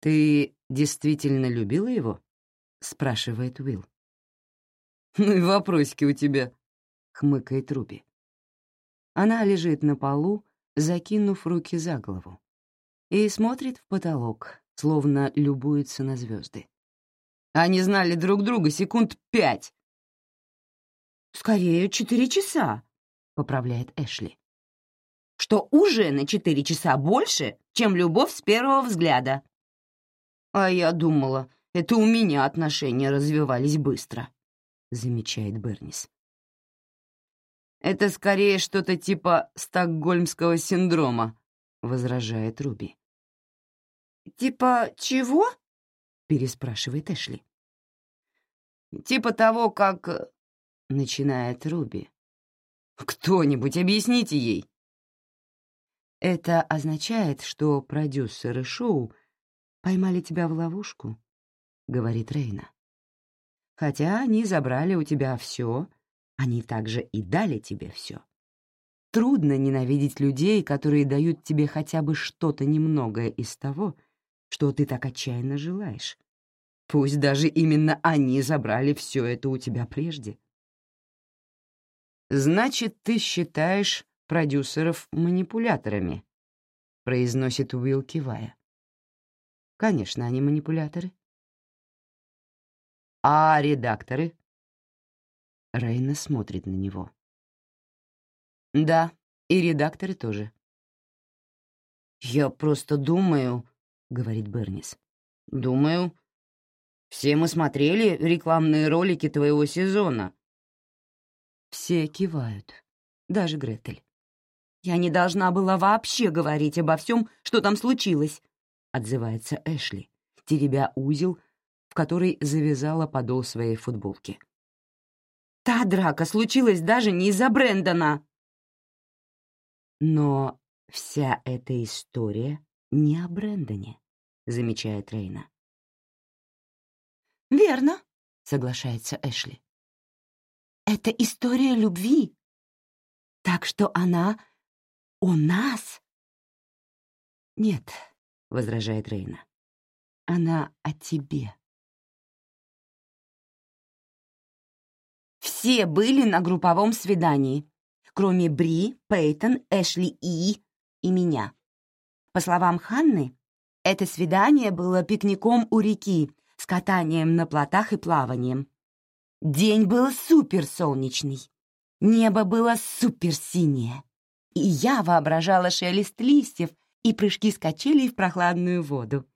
«Ты действительно любила его?» — спрашивает Уилл. «Ну и вопросики у тебя», — хмыкает Руби. Она лежит на полу, закинув руки за голову, и смотрит в потолок, словно любуется на звезды. Они знали друг друга секунд пять. «Скорее, четыре часа», — поправляет Эшли. «Что уже на четыре часа больше, чем любовь с первого взгляда». «А я думала, это у меня отношения развивались быстро», — замечает Бернис. «Это скорее что-то типа стокгольмского синдрома», — возражает Руби. «Типа чего?» — переспрашивает Эшли. «Типа того, как...» э, — начинает Руби. «Кто-нибудь объясните ей!» Это означает, что продюсеры шоу поймали тебя в ловушку, — говорит Рейна. Хотя они забрали у тебя все, они также и дали тебе все. Трудно ненавидеть людей, которые дают тебе хотя бы что-то немногое из того, что ты так отчаянно желаешь. Пусть даже именно они забрали все это у тебя прежде. «Значит, ты считаешь продюсеров манипуляторами?» — произносит Уилл, кивая. «Конечно, они манипуляторы». «А редакторы?» Рейна смотрит на него. «Да, и редакторы тоже». «Я просто думаю», — говорит Бернис. «Думаю, все мы смотрели рекламные ролики твоего сезона». Все кивают, даже Гретель. «Я не должна была вообще говорить обо всем, что там случилось», — отзывается Эшли, теребя узел, в который завязала подол своей футболки. «Та драка случилась даже не из-за Брэндона!» Но вся эта история не о Брэндоне, замечает Рейна. «Верно», — соглашается Эшли. «Это история любви. Так что она у нас?» «Нет», — возражает Рейна. «Она о тебе». Все были на групповом свидании, кроме Бри, Пейтон, Эшли И и меня. По словам Ханны, это свидание было пикником у реки с катанием на плотах и плаванием. День был суперсолнечный, небо было суперсинее, и я воображала шелест листьев и прыжки с качелей в прохладную воду.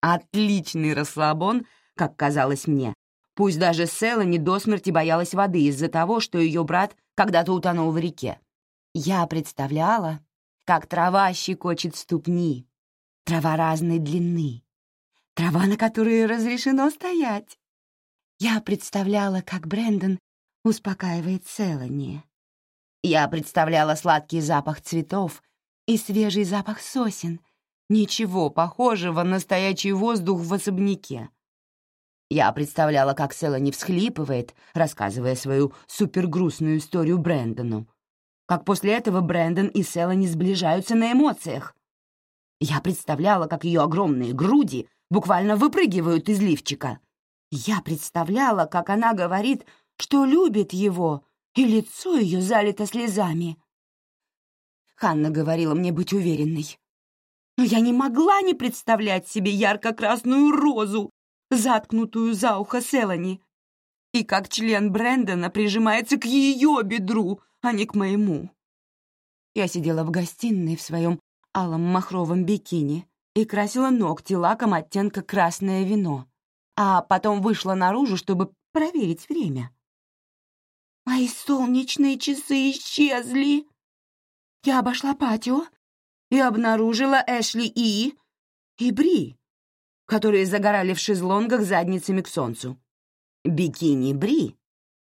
Отличный расслабон, как казалось мне, пусть даже Сэлла до смерти боялась воды из-за того, что ее брат когда-то утонул в реке. Я представляла, как трава щекочет ступни, трава разной длины, трава, на которой разрешено стоять. Я представляла, как Брэндон успокаивает Селани. Я представляла сладкий запах цветов и свежий запах сосен, ничего похожего на стоячий воздух в особняке. Я представляла, как Селани всхлипывает, рассказывая свою супергрустную историю Брэндону, как после этого Брэндон и Селани сближаются на эмоциях. Я представляла, как ее огромные груди буквально выпрыгивают из лифчика. Я представляла, как она говорит, что любит его, и лицо ее залито слезами. Ханна говорила мне быть уверенной. Но я не могла не представлять себе ярко-красную розу, заткнутую за ухо Селани, и как член Брэндона прижимается к ее бедру, а не к моему. Я сидела в гостиной в своем алом махровом бикини и красила ногти лаком оттенка красное вино, а потом вышла наружу, чтобы проверить время. Мои солнечные часы исчезли. Я обошла патио и обнаружила Эшли И и Бри, которые загорали в шезлонгах задницами к солнцу. Бикини Бри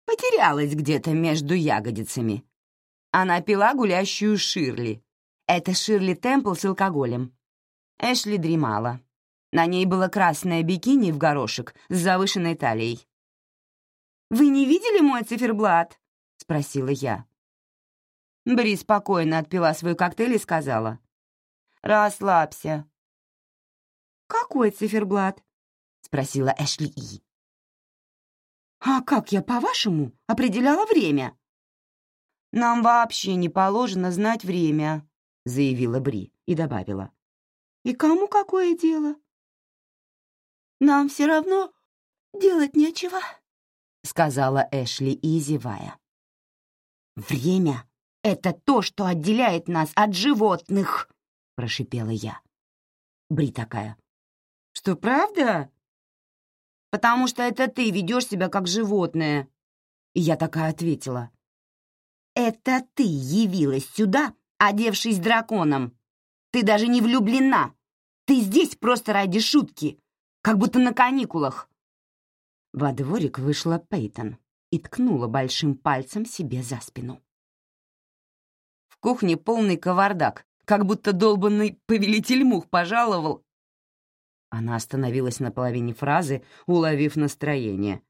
потерялась где-то между ягодицами. Она пила гулящую Ширли. Это Ширли Темпл с алкоголем. Эшли дремала. На ней было красное бикини в горошек с завышенной талией. «Вы не видели мой циферблат?» — спросила я. Бри спокойно отпила свой коктейль и сказала. «Расслабься». «Какой циферблат?» — спросила Эшли И. «А как я, по-вашему, определяла время?» «Нам вообще не положено знать время», — заявила Бри и добавила. «И кому какое дело?» «Нам все равно делать нечего», — сказала Эшли и зевая. «Время — это то, что отделяет нас от животных», — прошипела я. Бри такая. «Что, правда?» «Потому что это ты ведешь себя как животное». И я такая ответила. «Это ты явилась сюда, одевшись драконом. Ты даже не влюблена. Ты здесь просто ради шутки, как будто на каникулах». Во дворик вышла Пейтон и ткнула большим пальцем себе за спину. Кухне полный кавардак, как будто долбанный повелитель мух пожаловал. Она остановилась на половине фразы, уловив настроение.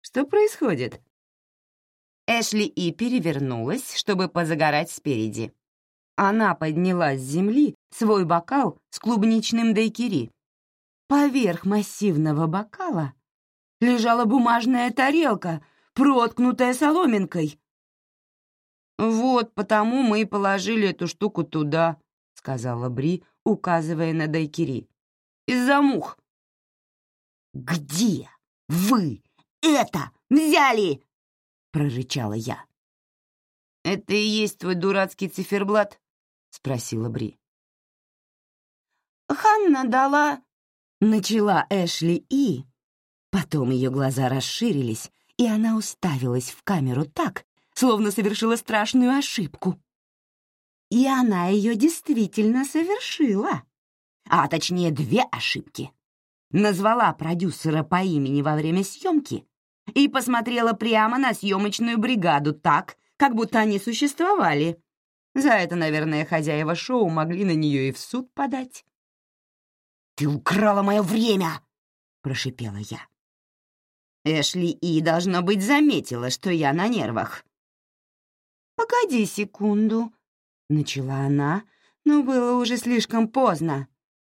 «Что происходит?» Эшли и перевернулась, чтобы позагорать спереди. Она подняла с земли свой бокал с клубничным дайкири. Поверх массивного бокала лежала бумажная тарелка, проткнутая соломинкой. «Вот потому мы и положили эту штуку туда», — сказала Бри, указывая на дайкири. «Из-за мух». «Где вы это взяли?» — прорычала я. «Это и есть твой дурацкий циферблат?» — спросила Бри. «Ханна дала...» — начала Эшли И. Потом ее глаза расширились, и она уставилась в камеру так, словно совершила страшную ошибку. И она ее действительно совершила. А точнее, две ошибки. Назвала продюсера по имени во время съемки и посмотрела прямо на съемочную бригаду так, как будто они существовали. За это, наверное, хозяева шоу могли на нее и в суд подать. «Ты украла мое время!» — прошипела я. Эшли И, должно быть, заметила, что я на нервах. «Погоди секунду», — начала она, но было уже слишком поздно.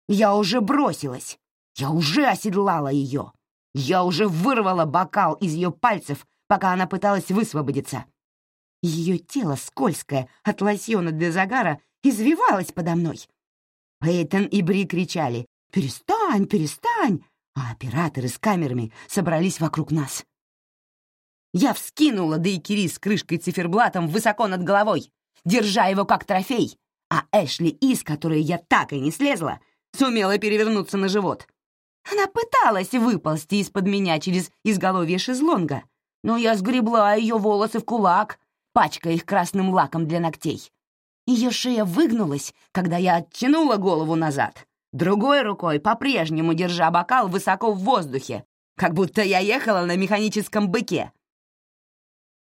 Я уже бросилась, я уже оседлала ее. Я уже вырвала бокал из ее пальцев, пока она пыталась высвободиться. Ее тело, скользкое от лосьона для загара, извивалось подо мной. Пейтон и Бри кричали «Перестань, перестань!», а операторы с камерами собрались вокруг нас. Я вскинула Дейкири с крышкой циферблатом высоко над головой, держа его как трофей, а Эшли, из которой я так и не слезла, сумела перевернуться на живот. Она пыталась выползти из-под меня через изголовье шезлонга, но я сгребла ее волосы в кулак, пачкая их красным лаком для ногтей. Ее шея выгнулась, когда я оттянула голову назад, другой рукой по-прежнему держа бокал высоко в воздухе, как будто я ехала на механическом быке.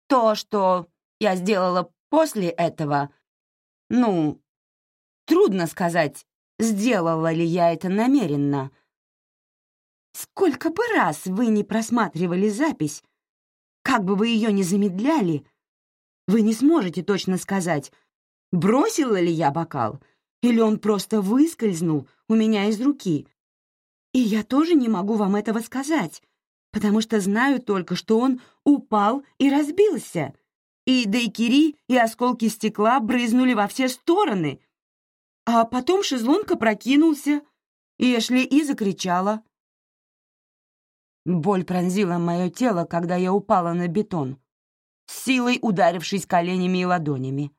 То, что я сделала после этого, ну, трудно сказать, сделала ли я это намеренно — Сколько бы раз вы не просматривали запись, как бы вы ее ни замедляли, вы не сможете точно сказать, бросила ли я бокал, или он просто выскользнул у меня из руки. И я тоже не могу вам этого сказать, потому что знаю только, что он упал и разбился, и дайкири и осколки стекла брызнули во все стороны. А потом шезлонг прокинулся, и Эшли И закричала — Боль пронзила мое тело, когда я упала на бетон, силой ударившись коленями и ладонями.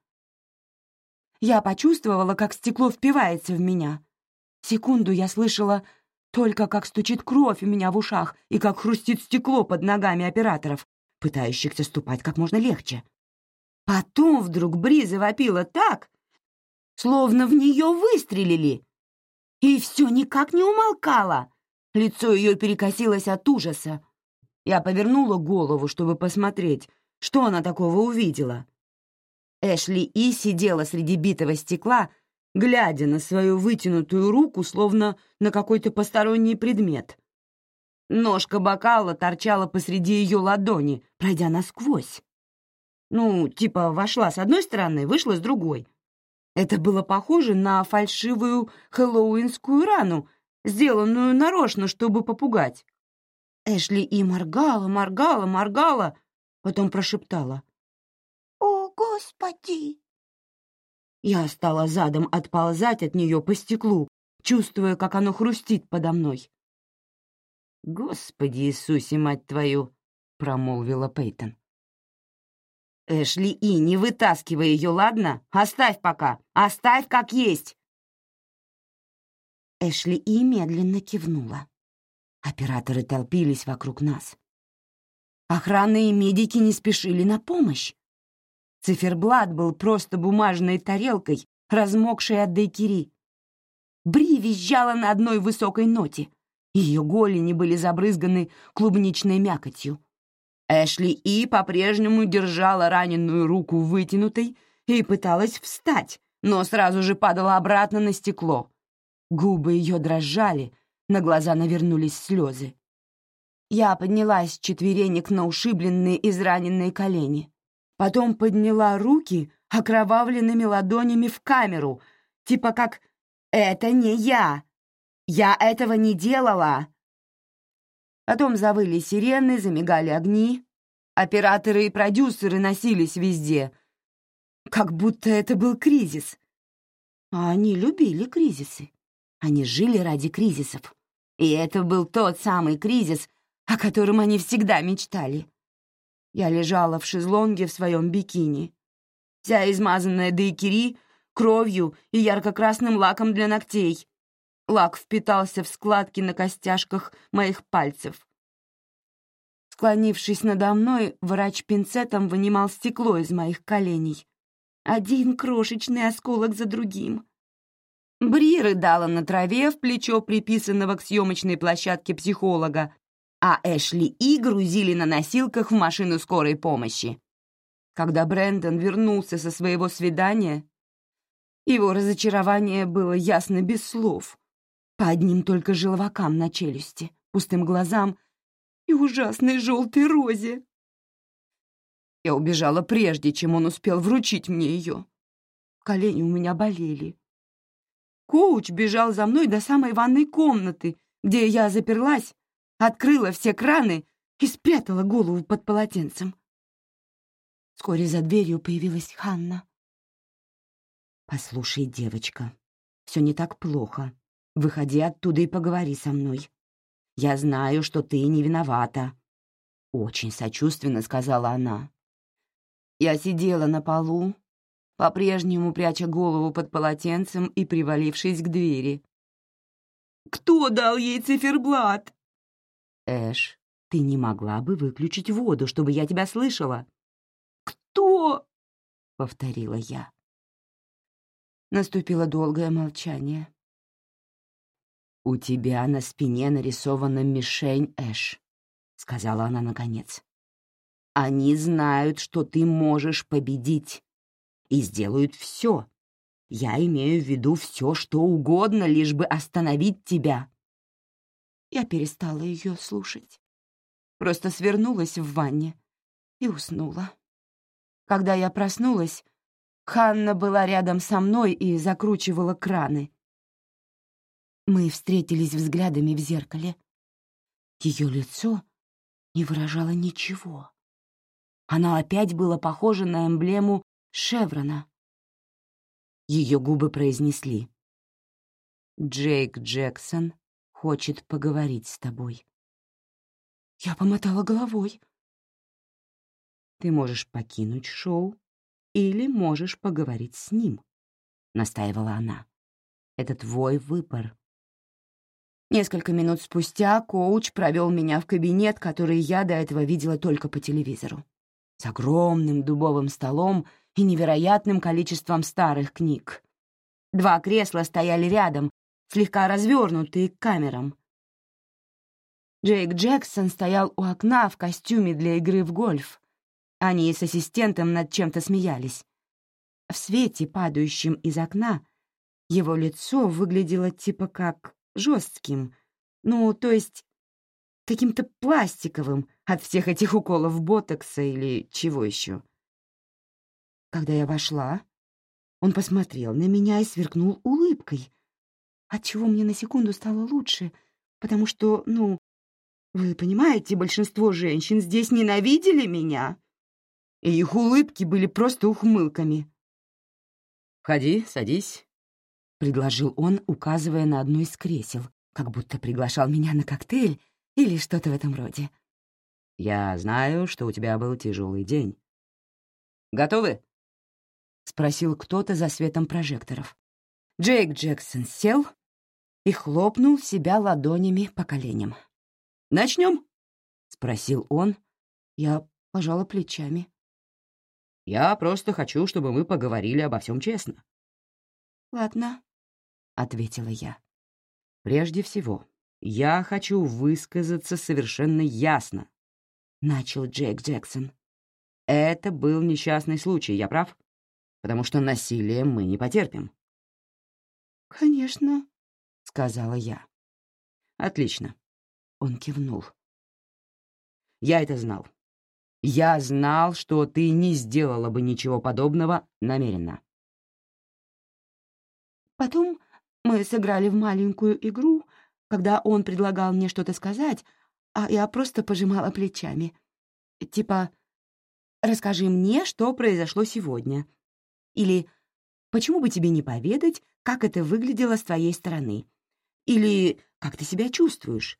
Я почувствовала, как стекло впивается в меня. Секунду я слышала только, как стучит кровь у меня в ушах и как хрустит стекло под ногами операторов, пытающихся ступать как можно легче. Потом вдруг Бриза вопила так, словно в нее выстрелили, и все никак не умолкало. Лицо ее перекосилось от ужаса. Я повернула голову, чтобы посмотреть, что она такого увидела. Эшли И сидела среди битого стекла, глядя на свою вытянутую руку, словно на какой-то посторонний предмет. Ножка бокала торчала посреди ее ладони, пройдя насквозь. Ну, типа вошла с одной стороны, вышла с другой. Это было похоже на фальшивую хэллоуинскую рану, сделанную нарочно, чтобы попугать. Эшли и моргала, моргала, моргала, потом прошептала. «О, Господи!» Я стала задом отползать от нее по стеклу, чувствуя, как оно хрустит подо мной. «Господи Иисусе, мать твою!» — промолвила Пейтон. «Эшли И, не вытаскивай ее, ладно? Оставь пока! Оставь как есть!» Эшли И медленно кивнула. Операторы толпились вокруг нас. Охрана и медики не спешили на помощь. Циферблат был просто бумажной тарелкой, размокшей от дайкири. Бри визжала на одной высокой ноте. Ее голени были забрызганы клубничной мякотью. Эшли И по-прежнему держала раненую руку вытянутой и пыталась встать, но сразу же падала обратно на стекло. Губы ее дрожали, на глаза навернулись слезы. Я поднялась с четверенек на ушибленные израненные колени. Потом подняла руки окровавленными ладонями в камеру, типа как «Это не я! Я этого не делала!» Потом завыли сирены, замигали огни. Операторы и продюсеры носились везде, как будто это был кризис. А они любили кризисы. Они жили ради кризисов. И это был тот самый кризис, о котором они всегда мечтали. Я лежала в шезлонге в своем бикини, вся измазанная дайкири, кровью и ярко-красным лаком для ногтей. Лак впитался в складки на костяшках моих пальцев. Склонившись надо мной, врач пинцетом вынимал стекло из моих коленей. Один крошечный осколок за другим. Бри рыдала на траве в плечо приписанного к съемочной площадке психолога, а Эшли и грузили на носилках в машину скорой помощи. Когда Брэндон вернулся со своего свидания, его разочарование было ясно без слов, по одним только желвакам на челюсти, пустым глазам и ужасной желтой розе. Я убежала прежде, чем он успел вручить мне ее. Колени у меня болели. Коуч бежал за мной до самой ванной комнаты, где я заперлась, открыла все краны и спрятала голову под полотенцем. Вскоре за дверью появилась Ханна. «Послушай, девочка, все не так плохо. Выходи оттуда и поговори со мной. Я знаю, что ты не виновата». Очень сочувственно сказала она. Я сидела на полу, по-прежнему пряча голову под полотенцем и привалившись к двери. «Кто дал ей циферблат?» «Эш, ты не могла бы выключить воду, чтобы я тебя слышала?» «Кто?» — повторила я. Наступило долгое молчание. «У тебя на спине нарисована мишень, Эш», — сказала она наконец. «Они знают, что ты можешь победить и сделают все. Я имею в виду все, что угодно, лишь бы остановить тебя. Я перестала ее слушать. Просто свернулась в ванне и уснула. Когда я проснулась, Ханна была рядом со мной и закручивала краны. Мы встретились взглядами в зеркале. Ее лицо не выражало ничего. Оно опять было похоже на эмблему Шеврона. Ее губы произнесли. «Джейк Джексон хочет поговорить с тобой». Я помотала головой. «Ты можешь покинуть шоу или можешь поговорить с ним», — настаивала она. «Это твой выбор». Несколько минут спустя коуч провел меня в кабинет, который я до этого видела только по телевизору. С огромным дубовым столом и невероятным количеством старых книг. Два кресла стояли рядом, слегка развернутые к камерам. Джейк Джексон стоял у окна в костюме для игры в гольф. Они с ассистентом над чем-то смеялись. В свете, падающем из окна, его лицо выглядело типа как жестким, ну, то есть каким-то пластиковым от всех этих уколов ботокса или чего еще. Когда я вошла, он посмотрел на меня и сверкнул улыбкой, отчего мне на секунду стало лучше, потому что, ну, вы понимаете, большинство женщин здесь ненавидели меня, и их улыбки были просто ухмылками. «Входи, садись», — предложил он, указывая на одно из кресел, как будто приглашал меня на коктейль или что-то в этом роде. «Я знаю, что у тебя был тяжелый день. Готовы?» — спросил кто-то за светом прожекторов. Джейк Джексон сел и хлопнул себя ладонями по коленям. Начнем? спросил он. Я пожала плечами. «Я просто хочу, чтобы мы поговорили обо всем честно». «Ладно», — ответила я. «Прежде всего, я хочу высказаться совершенно ясно», — начал Джейк Джексон. «Это был несчастный случай, я прав? Потому что насилие мы не потерпим». «Конечно», — сказала я. «Отлично. Он кивнул. «Я это знал. Я знал, что ты не сделала бы ничего подобного намеренно». Потом мы сыграли в маленькую игру, когда он предлагал мне что-то сказать, а я просто пожимала плечами. Типа «Расскажи мне, что произошло сегодня». Или «Почему бы тебе не поведать, как это выглядело с твоей стороны?» Или «Как ты себя чувствуешь?»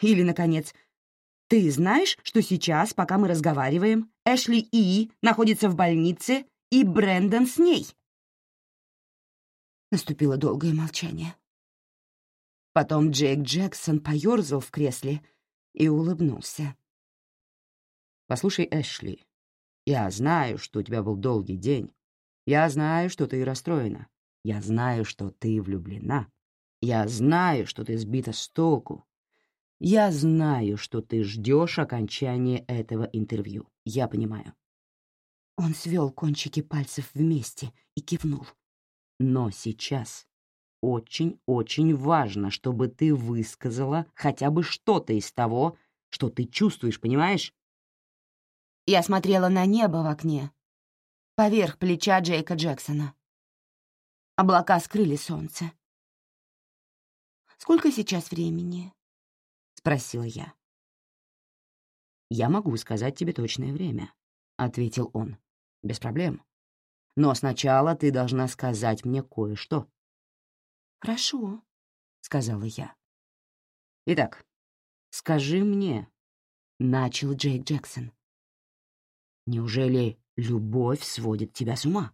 Или, наконец, «Ты знаешь, что сейчас, пока мы разговариваем, Эшли И находится в больнице, и Брэндон с ней?» Наступило долгое молчание. Потом Джейк Джексон поёрзал в кресле и улыбнулся. «Послушай, Эшли, я знаю, что у тебя был долгий день. Я знаю, что ты расстроена. Я знаю, что ты влюблена. Я знаю, что ты сбита с толку. Я знаю, что ты ждешь окончания этого интервью. Я понимаю. Он свел кончики пальцев вместе и кивнул. Но сейчас очень-очень важно, чтобы ты высказала хотя бы что-то из того, что ты чувствуешь, понимаешь? Я смотрела на небо в окне, поверх плеча Джейка Джексона. Облака скрыли солнце. «Сколько сейчас времени?» спросила я. «Я могу сказать тебе точное время», — ответил он. «Без проблем. Но сначала ты должна сказать мне кое-что». «Хорошо», — сказала я. «Итак, скажи мне», — начал Джейк Джексон. «Неужели любовь сводит тебя с ума?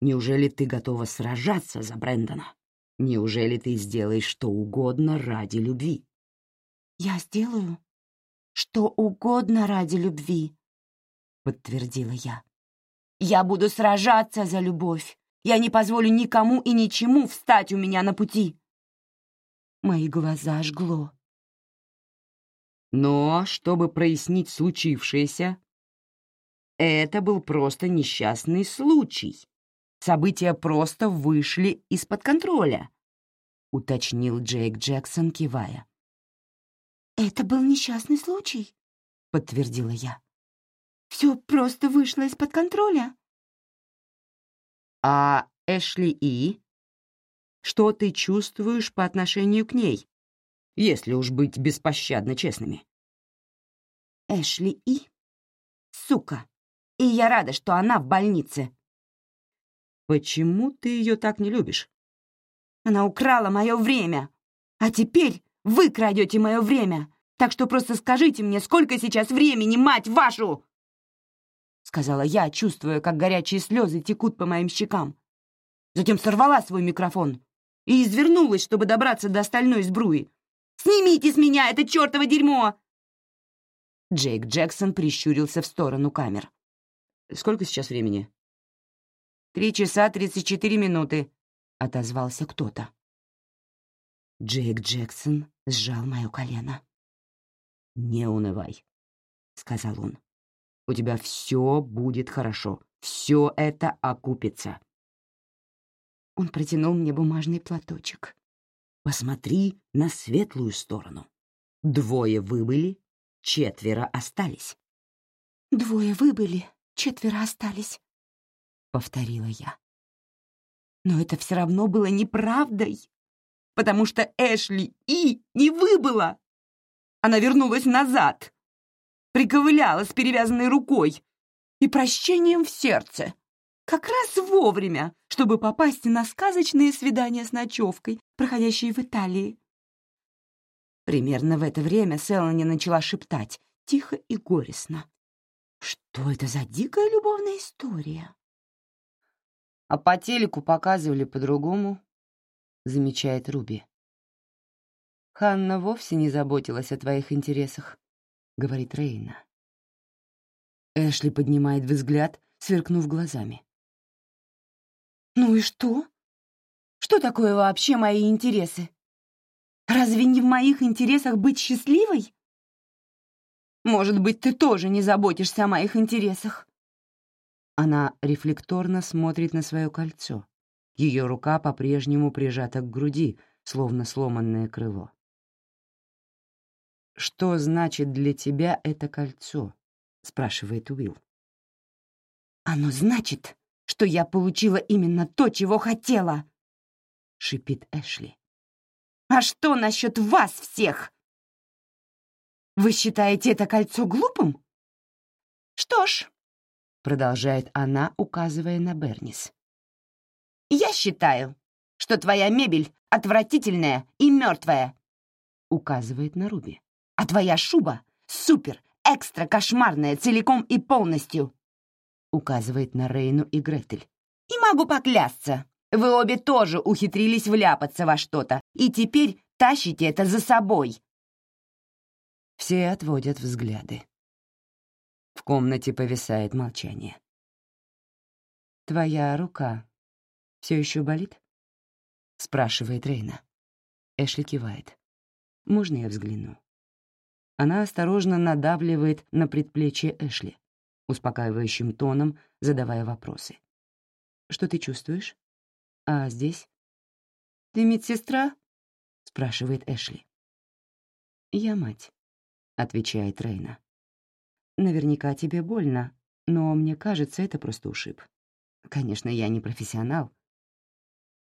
Неужели ты готова сражаться за Брэндона? Неужели ты сделаешь что угодно ради любви?» «Я сделаю что угодно ради любви», — подтвердила я. «Я буду сражаться за любовь. Я не позволю никому и ничему встать у меня на пути». Мои глаза жгло. Но, чтобы прояснить случившееся, это был просто несчастный случай. События просто вышли из-под контроля, — уточнил Джейк Джексон, кивая. «Это был несчастный случай», — подтвердила я. «Все просто вышло из-под контроля». «А Эшли И? Что ты чувствуешь по отношению к ней, если уж быть беспощадно честными?» «Эшли И? Сука! И я рада, что она в больнице». «Почему ты ее так не любишь?» «Она украла мое время, а теперь вы крадете мое время, так что просто скажите мне, сколько сейчас времени, мать вашу!» Сказала я, чувствуя, как горячие слезы текут по моим щекам. Затем сорвала свой микрофон и извернулась, чтобы добраться до остальной сбруи. «Снимите с меня это чертово дерьмо!» Джейк Джексон прищурился в сторону камер. «Сколько сейчас времени?» «Три часа тридцать четыре минуты», — отозвался кто-то. Джейк Джексон сжал мое колено. «Не унывай», — сказал он. «У тебя все будет хорошо. Все это окупится». Он протянул мне бумажный платочек. «Посмотри на светлую сторону. Двое выбыли, четверо остались». «Двое выбыли, четверо остались», — повторила я. Но это все равно было неправдой. потому что Эшли И не выбыла. Она вернулась назад, приковыляла с перевязанной рукой и прощением в сердце. Как раз вовремя, чтобы попасть на сказочные свидания с ночевкой, проходящие в Италии. Примерно в это время Селани начала шептать, тихо и горестно. Что это за дикая любовная история? А по телеку показывали по-другому, замечает Руби. Ханна вовсе не заботилась о твоих интересах, говорит Рейна. Эшли поднимает взгляд, сверкнув глазами. «Ну и что? Что такое вообще мои интересы? Разве не в моих интересах быть счастливой? Может быть, ты тоже не заботишься о моих интересах?» Она рефлекторно смотрит на свое кольцо. Ее рука по-прежнему прижата к груди, словно сломанное крыло. «Что значит для тебя это кольцо?» — спрашивает Уилл. «Оно значит, что я получила именно то, чего хотела!» — шипит Эшли. «А что насчет вас всех? Вы считаете это кольцо глупым? Что ж, продолжает она, указывая на Бернис. «Я считаю, что твоя мебель отвратительная и мертвая», указывает на Руби. «А твоя шуба супер, экстра кошмарная целиком и полностью», указывает на Рейну и Гретель. «И могу поклясться, вы обе тоже ухитрились вляпаться во что-то, и теперь тащите это за собой». Все отводят взгляды. В комнате повисает молчание. «Твоя рука все еще болит?» — спрашивает Рейна. Эшли кивает. «Можно я взгляну?» Она осторожно надавливает на предплечье Эшли, успокаивающим тоном задавая вопросы. «Что ты чувствуешь? А здесь?» «Ты медсестра?» — спрашивает Эшли. «Я мать», — отвечает Рейна. Наверняка тебе больно, но мне кажется, это просто ушиб. Конечно, я не профессионал.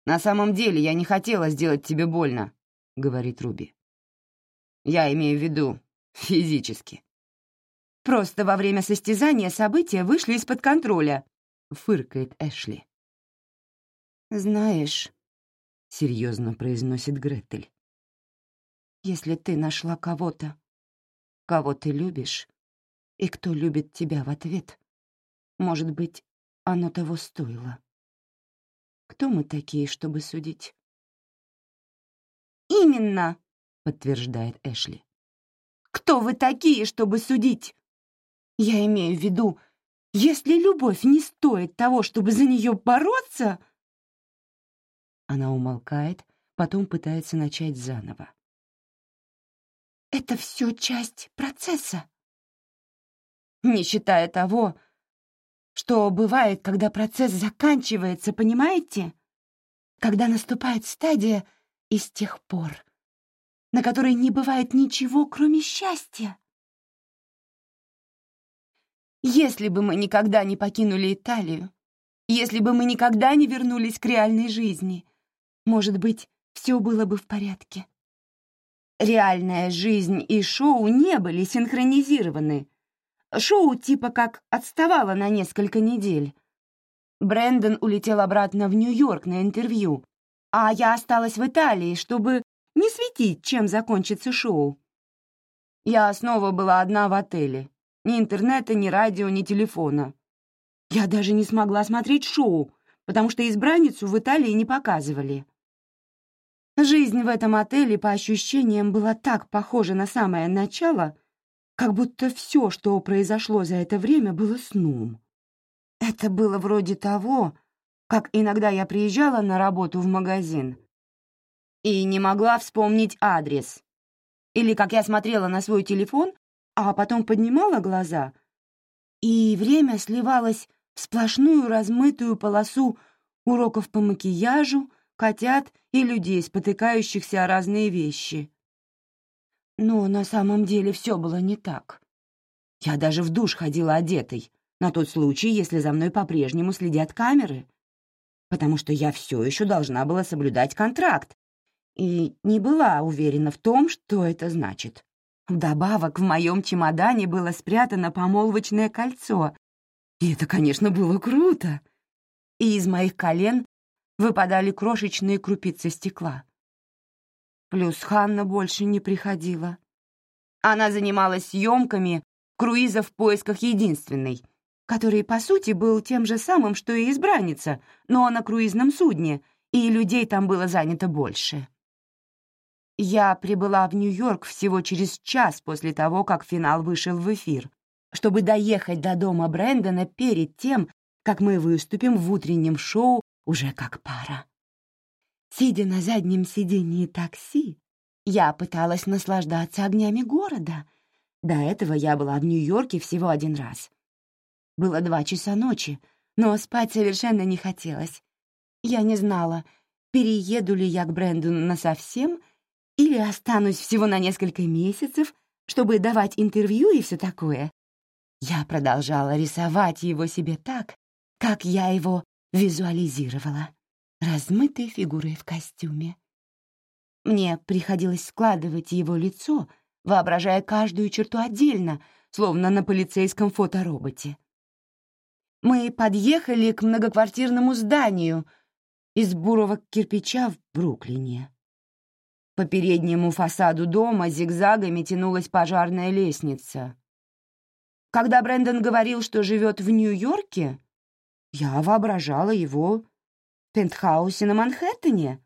«На самом деле я не хотела сделать тебе больно», — говорит Руби. «Я имею в виду физически». «Просто во время состязания события вышли из-под контроля», — фыркает Эшли. «Знаешь», — серьезно произносит Гретель, «если ты нашла кого-то, кого ты любишь, и кто любит тебя в ответ. Может быть, оно того стоило. Кто мы такие, чтобы судить? «Именно!» — подтверждает Эшли. «Кто вы такие, чтобы судить? Я имею в виду, если любовь не стоит того, чтобы за нее бороться...» Она умолкает, потом пытается начать заново. «Это все часть процесса не считая того, что бывает, когда процесс заканчивается, понимаете? Когда наступает стадия «и с тех пор», на которой не бывает ничего, кроме счастья. Если бы мы никогда не покинули Италию, если бы мы никогда не вернулись к реальной жизни, может быть, все было бы в порядке. Реальная жизнь и шоу не были синхронизированы, Шоу типа как отставало на несколько недель. Брэндон улетел обратно в Нью-Йорк на интервью, а я осталась в Италии, чтобы не светить, чем закончится шоу. Я снова была одна в отеле. Ни интернета, ни радио, ни телефона. Я даже не смогла смотреть шоу, потому что избранницу в Италии не показывали. Жизнь в этом отеле, по ощущениям, была так похожа на самое начало, как будто все, что произошло за это время, было сном. Это было вроде того, как иногда я приезжала на работу в магазин и не могла вспомнить адрес. Или как я смотрела на свой телефон, а потом поднимала глаза, и время сливалось в сплошную размытую полосу уроков по макияжу, котят и людей, спотыкающихся о разные вещи. Но на самом деле все было не так. Я даже в душ ходила одетой, на тот случай, если за мной по-прежнему следят камеры, потому что я все еще должна была соблюдать контракт и не была уверена в том, что это значит. Вдобавок в моем чемодане было спрятано помолвочное кольцо, и это, конечно, было круто. И из моих колен выпадали крошечные крупицы стекла. Плюс Ханна больше не приходила. Она занималась съемками круиза в поисках единственной, который, по сути, был тем же самым, что и избранница, но на круизном судне, и людей там было занято больше. Я прибыла в Нью-Йорк всего через час после того, как финал вышел в эфир, чтобы доехать до дома Брэндона перед тем, как мы выступим в утреннем шоу уже как пара. Сидя на заднем сиденье такси, я пыталась наслаждаться огнями города. До этого я была в Нью-Йорке всего один раз. Было два часа ночи, но спать совершенно не хотелось. Я не знала, перееду ли я к Брэндону насовсем или останусь всего на несколько месяцев, чтобы давать интервью и все такое. Я продолжала рисовать его себе так, как я его визуализировала, размытой фигурой в костюме. Мне приходилось складывать его лицо, воображая каждую черту отдельно, словно на полицейском фотороботе. Мы подъехали к многоквартирному зданию из бурого кирпича в Бруклине. По переднему фасаду дома зигзагами тянулась пожарная лестница. Когда Брэндон говорил, что живет в Нью-Йорке, я воображала его в пентхаусе на Манхэттене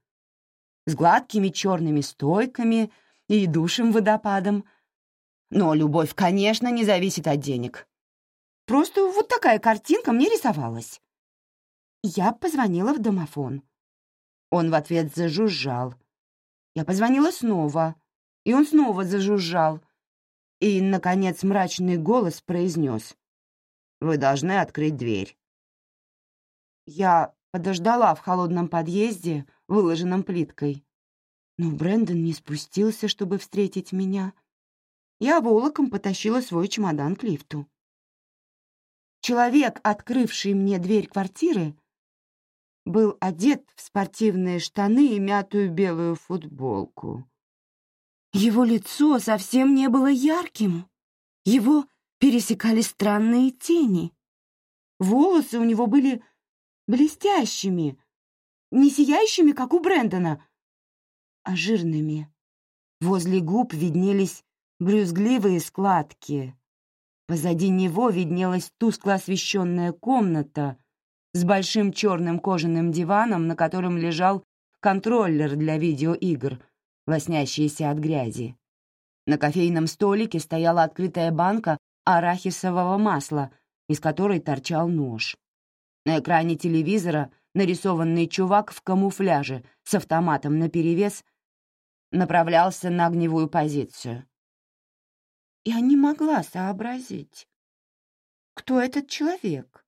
с гладкими черными стойками и душем-водопадом. Но любовь, конечно, не зависит от денег. Просто вот такая картинка мне рисовалась. Я позвонила в домофон. Он в ответ зажужжал. Я позвонила снова, и он снова зажужжал. И, наконец, мрачный голос произнес. «Вы должны открыть дверь». Я подождала в холодном подъезде, выложенном плиткой. Но Брэндон не спустился, чтобы встретить меня. Я волоком потащила свой чемодан к лифту. Человек, открывший мне дверь квартиры, был одет в спортивные штаны и мятую белую футболку. Его лицо совсем не было ярким. Его пересекали странные тени. Волосы у него были блестящими, не сияющими, как у Брэндона, а жирными. Возле губ виднелись брюзгливые складки, Позади него виднелась тускло освещенная комната с большим черным кожаным диваном, на котором лежал контроллер для видеоигр, лоснящийся от грязи. На кофейном столике стояла открытая банка арахисового масла, из которой торчал нож. На экране телевизора нарисованный чувак в камуфляже с автоматом наперевес направлялся на огневую позицию. Я не могла сообразить, кто этот человек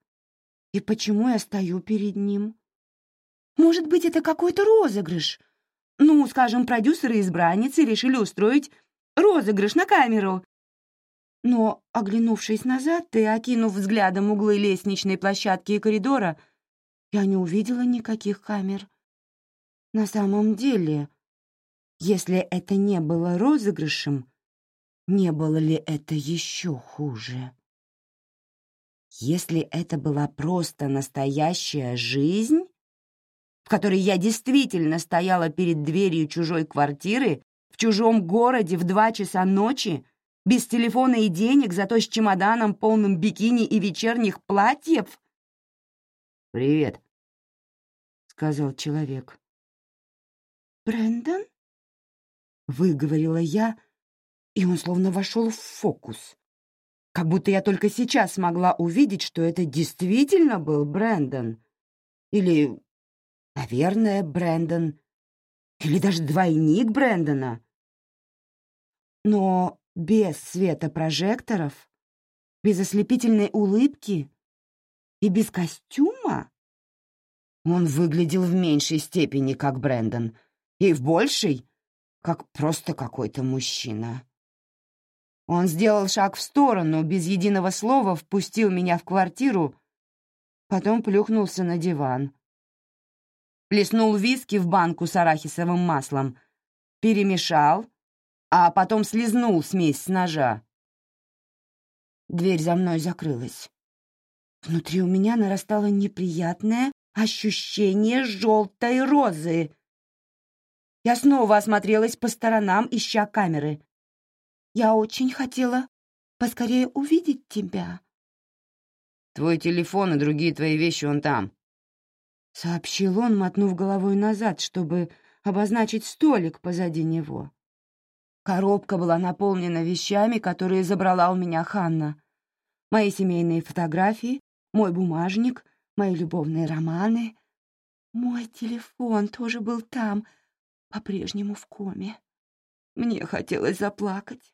и почему я стою перед ним. Может быть, это какой-то розыгрыш. Ну, скажем, продюсеры-избранницы решили устроить розыгрыш на камеру. Но, оглянувшись назад и окинув взглядом углы лестничной площадки и коридора, я не увидела никаких камер. На самом деле, если это не было розыгрышем, не было ли это еще хуже? Если это была просто настоящая жизнь, в которой я действительно стояла перед дверью чужой квартиры, в чужом городе в два часа ночи, без телефона и денег, зато с чемоданом, полным бикини и вечерних платьев? «Привет», — сказал человек. «Брэндон?» — выговорила я, и он словно вошел в фокус. Как будто я только сейчас смогла увидеть, что это действительно был Брэндон. Или, наверное, Брэндон. Или даже двойник Брэндона. Но без света прожекторов, без ослепительной улыбки и без костюма он выглядел в меньшей степени как Брэндон и в большей — как просто какой-то мужчина. Он сделал шаг в сторону, без единого слова впустил меня в квартиру, потом плюхнулся на диван. Плеснул виски в банку с арахисовым маслом, перемешал, а потом слезнул смесь с ножа. Дверь за мной закрылась. Внутри у меня нарастало неприятное ощущение желтой розы. Я снова осмотрелась по сторонам, ища камеры. Я очень хотела поскорее увидеть тебя. Твой телефон и другие твои вещи он там. Сообщил он, мотнув головой назад, чтобы обозначить столик позади него. Коробка была наполнена вещами, которые забрала у меня Ханна. Мои семейные фотографии, мой бумажник, мои любовные романы. Мой телефон тоже был там, по-прежнему в коме. Мне хотелось заплакать.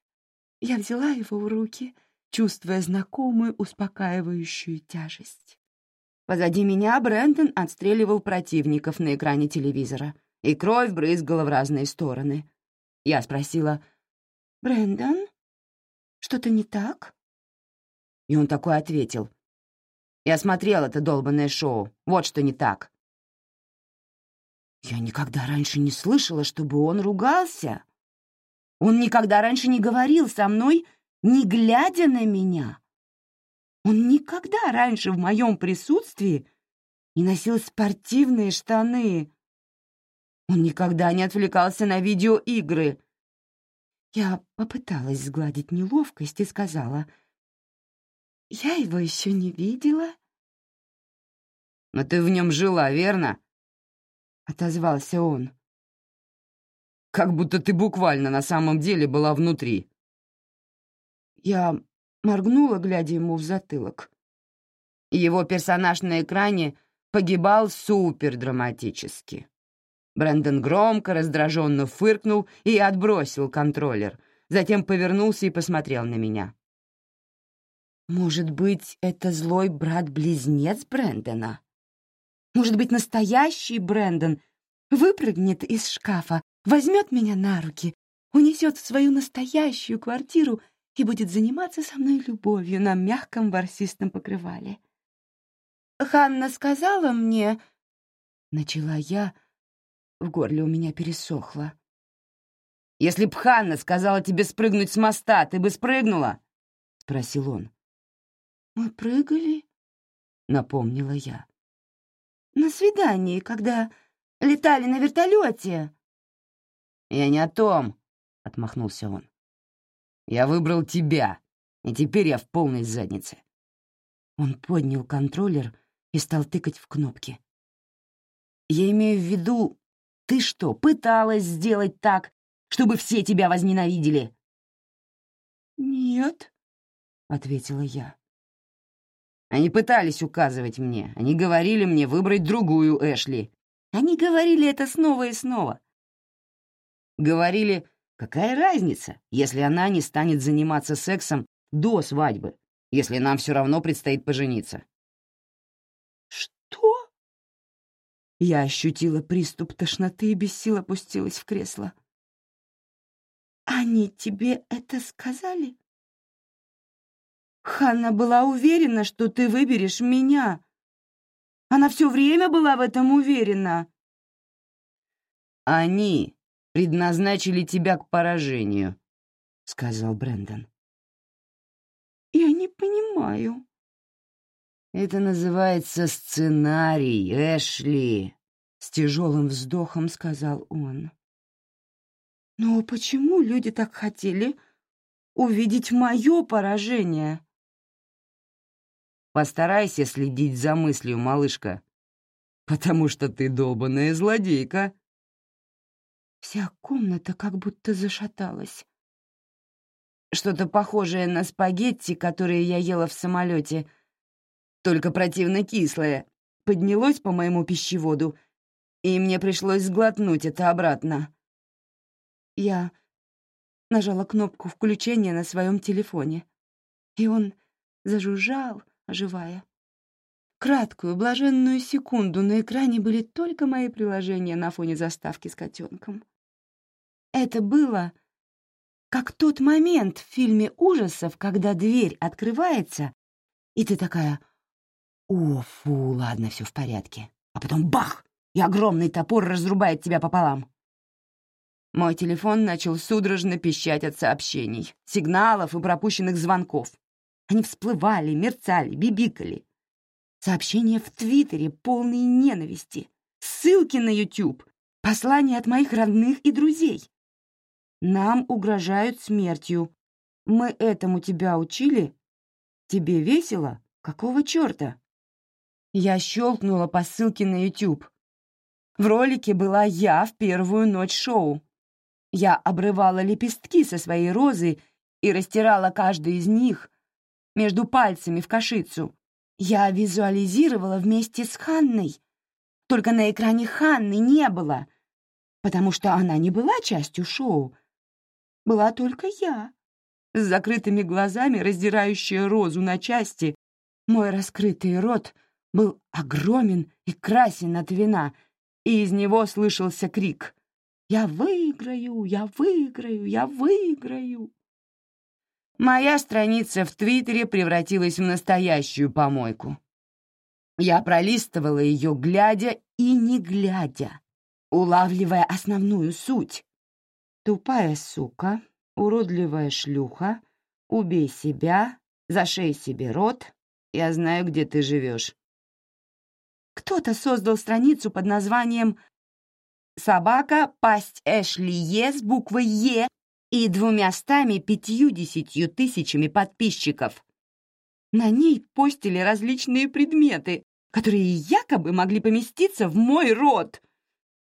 Я взяла его в руки, чувствуя знакомую успокаивающую тяжесть. Позади меня Брэндон отстреливал противников на экране телевизора, и кровь брызгала в разные стороны. Я спросила, «Брэндон, что-то не так?» И он такой ответил, «Я смотрел это долбанное шоу, вот что не так». Я никогда раньше не слышала, чтобы он ругался. Он никогда раньше не говорил со мной, не глядя на меня. Он никогда раньше в моем присутствии не носил спортивные штаны. Он никогда не отвлекался на видеоигры. Я попыталась сгладить неловкость и сказала, «Я его еще не видела». «Но ты в нем жила, верно?» — отозвался он. «Как будто ты буквально на самом деле была внутри». Я моргнула, глядя ему в затылок. Его персонаж на экране погибал супер драматически. Брэндон громко, раздраженно фыркнул и отбросил контроллер, затем повернулся и посмотрел на меня. «Может быть, это злой брат-близнец Брэндона? Может быть, настоящий Брэндон выпрыгнет из шкафа, возьмет меня на руки, унесет в свою настоящую квартиру и будет заниматься со мной любовью на мягком ворсистом покрывале?» «Ханна сказала мне...» — начала я, в горле у меня пересохло. «Если б Ханна сказала тебе спрыгнуть с моста, ты бы спрыгнула?» — спросил он. «Мы прыгали?» — напомнила я. «На свидании, когда летали на вертолете». «Я не о том», — отмахнулся он. «Я выбрал тебя, и теперь я в полной заднице». Он поднял контроллер и стал тыкать в кнопки. «Я имею в виду, ты что, пыталась сделать так, чтобы все тебя возненавидели?» «Нет», — ответила я. Они пытались указывать мне. Они говорили мне выбрать другую Эшли. Они говорили это снова и снова. Говорили, какая разница, если она не станет заниматься сексом до свадьбы, если нам все равно предстоит пожениться. «Что?» Я ощутила приступ тошноты и без сил опустилась в кресло. «Они тебе это сказали?» «Ханна была уверена, что ты выберешь меня. Она все время была в этом уверена». «Они предназначили тебя к поражению», — сказал Брэндон. «Я не понимаю», «Это называется сценарий, Эшли», — с тяжелым вздохом сказал он. «Но почему люди так хотели увидеть мое поражение?» «Постарайся следить за мыслью, малышка, потому что ты долбаная злодейка». Вся комната как будто зашаталась. Что-то похожее на спагетти, которые я ела в самолете — только противно кислое, поднялось по моему пищеводу, и мне пришлось сглотнуть это обратно. Я нажала кнопку включения на своем телефоне, и он зажужжал, оживая. Краткую, блаженную секунду на экране были только мои приложения на фоне заставки с котенком. Это было как тот момент в фильме ужасов, когда дверь открывается, и ты такая о, фу, ладно, все в порядке. А потом бах! И огромный топор разрубает тебя пополам. Мой телефон начал судорожно пищать от сообщений, сигналов и пропущенных звонков. Они всплывали, мерцали, бибикали. Сообщения в Твиттере, полные ненависти. Ссылки на YouTube. Послания от моих родных и друзей. Нам угрожают смертью. Мы этому тебя учили? Тебе весело? Какого черта? Я щелкнула по ссылке на YouTube. В ролике была я в первую ночь шоу. Я обрывала лепестки со своей розы и растирала каждый из них между пальцами в кашицу. Я визуализировала вместе с Ханной. Только на экране Ханны не было, потому что она не была частью шоу. Была только я, с закрытыми глазами, раздирающая розу на части. Мой раскрытый рот был огромен и красен от вина, и из него слышался крик — я выиграю, я выиграю, я выиграю. Моя страница в Твиттере превратилась в настоящую помойку. Я пролистывала ее, глядя и не глядя, улавливая основную суть. Тупая сука, уродливая шлюха, убей себя, зашей себе рот, я знаю, где ты живешь. Кто-то создал страницу под названием собака, пасть Эшли Е с буквой Е и двумястами пятьюдесятью тысячами подписчиков. На ней постили различные предметы, которые якобы могли поместиться в мой рот.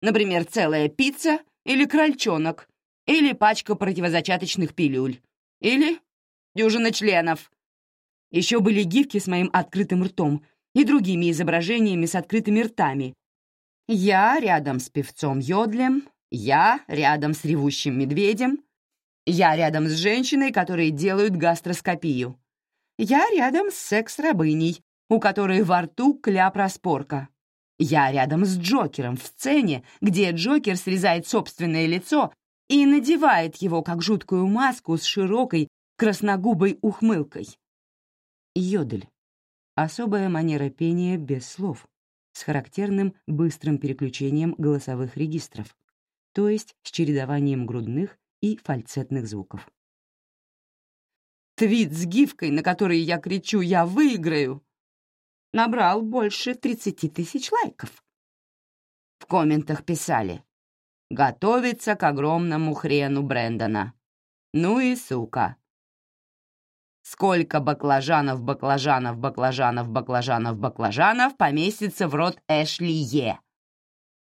Например, целая пицца или крольчонок, или пачка противозачаточных пилюль, или дюжина членов. Еще были гифки с моим открытым ртом и другими изображениями с открытыми ртами, я рядом с певцом Йодлем, я рядом с ревущим медведем, я рядом с женщиной, которые делают гастроскопию. Я рядом с секс-рабыней, у которой во рту кляп-распорка. Я рядом с Джокером в сцене, где Джокер срезает собственное лицо и надевает его как жуткую маску с широкой красногубой ухмылкой. Йодль. Особая манера пения без слов с характерным быстрым переключением голосовых регистров, то есть с чередованием грудных и фальцетных звуков. Твит с гифкой, на который я кричу «Я выиграю!» набрал больше 30 тысяч лайков. В комментах писали «Готовится к огромному хрену Брэндона». Ну и сука. Сколько баклажанов, баклажанов, баклажанов, баклажанов, баклажанов поместится в рот Эшли Е?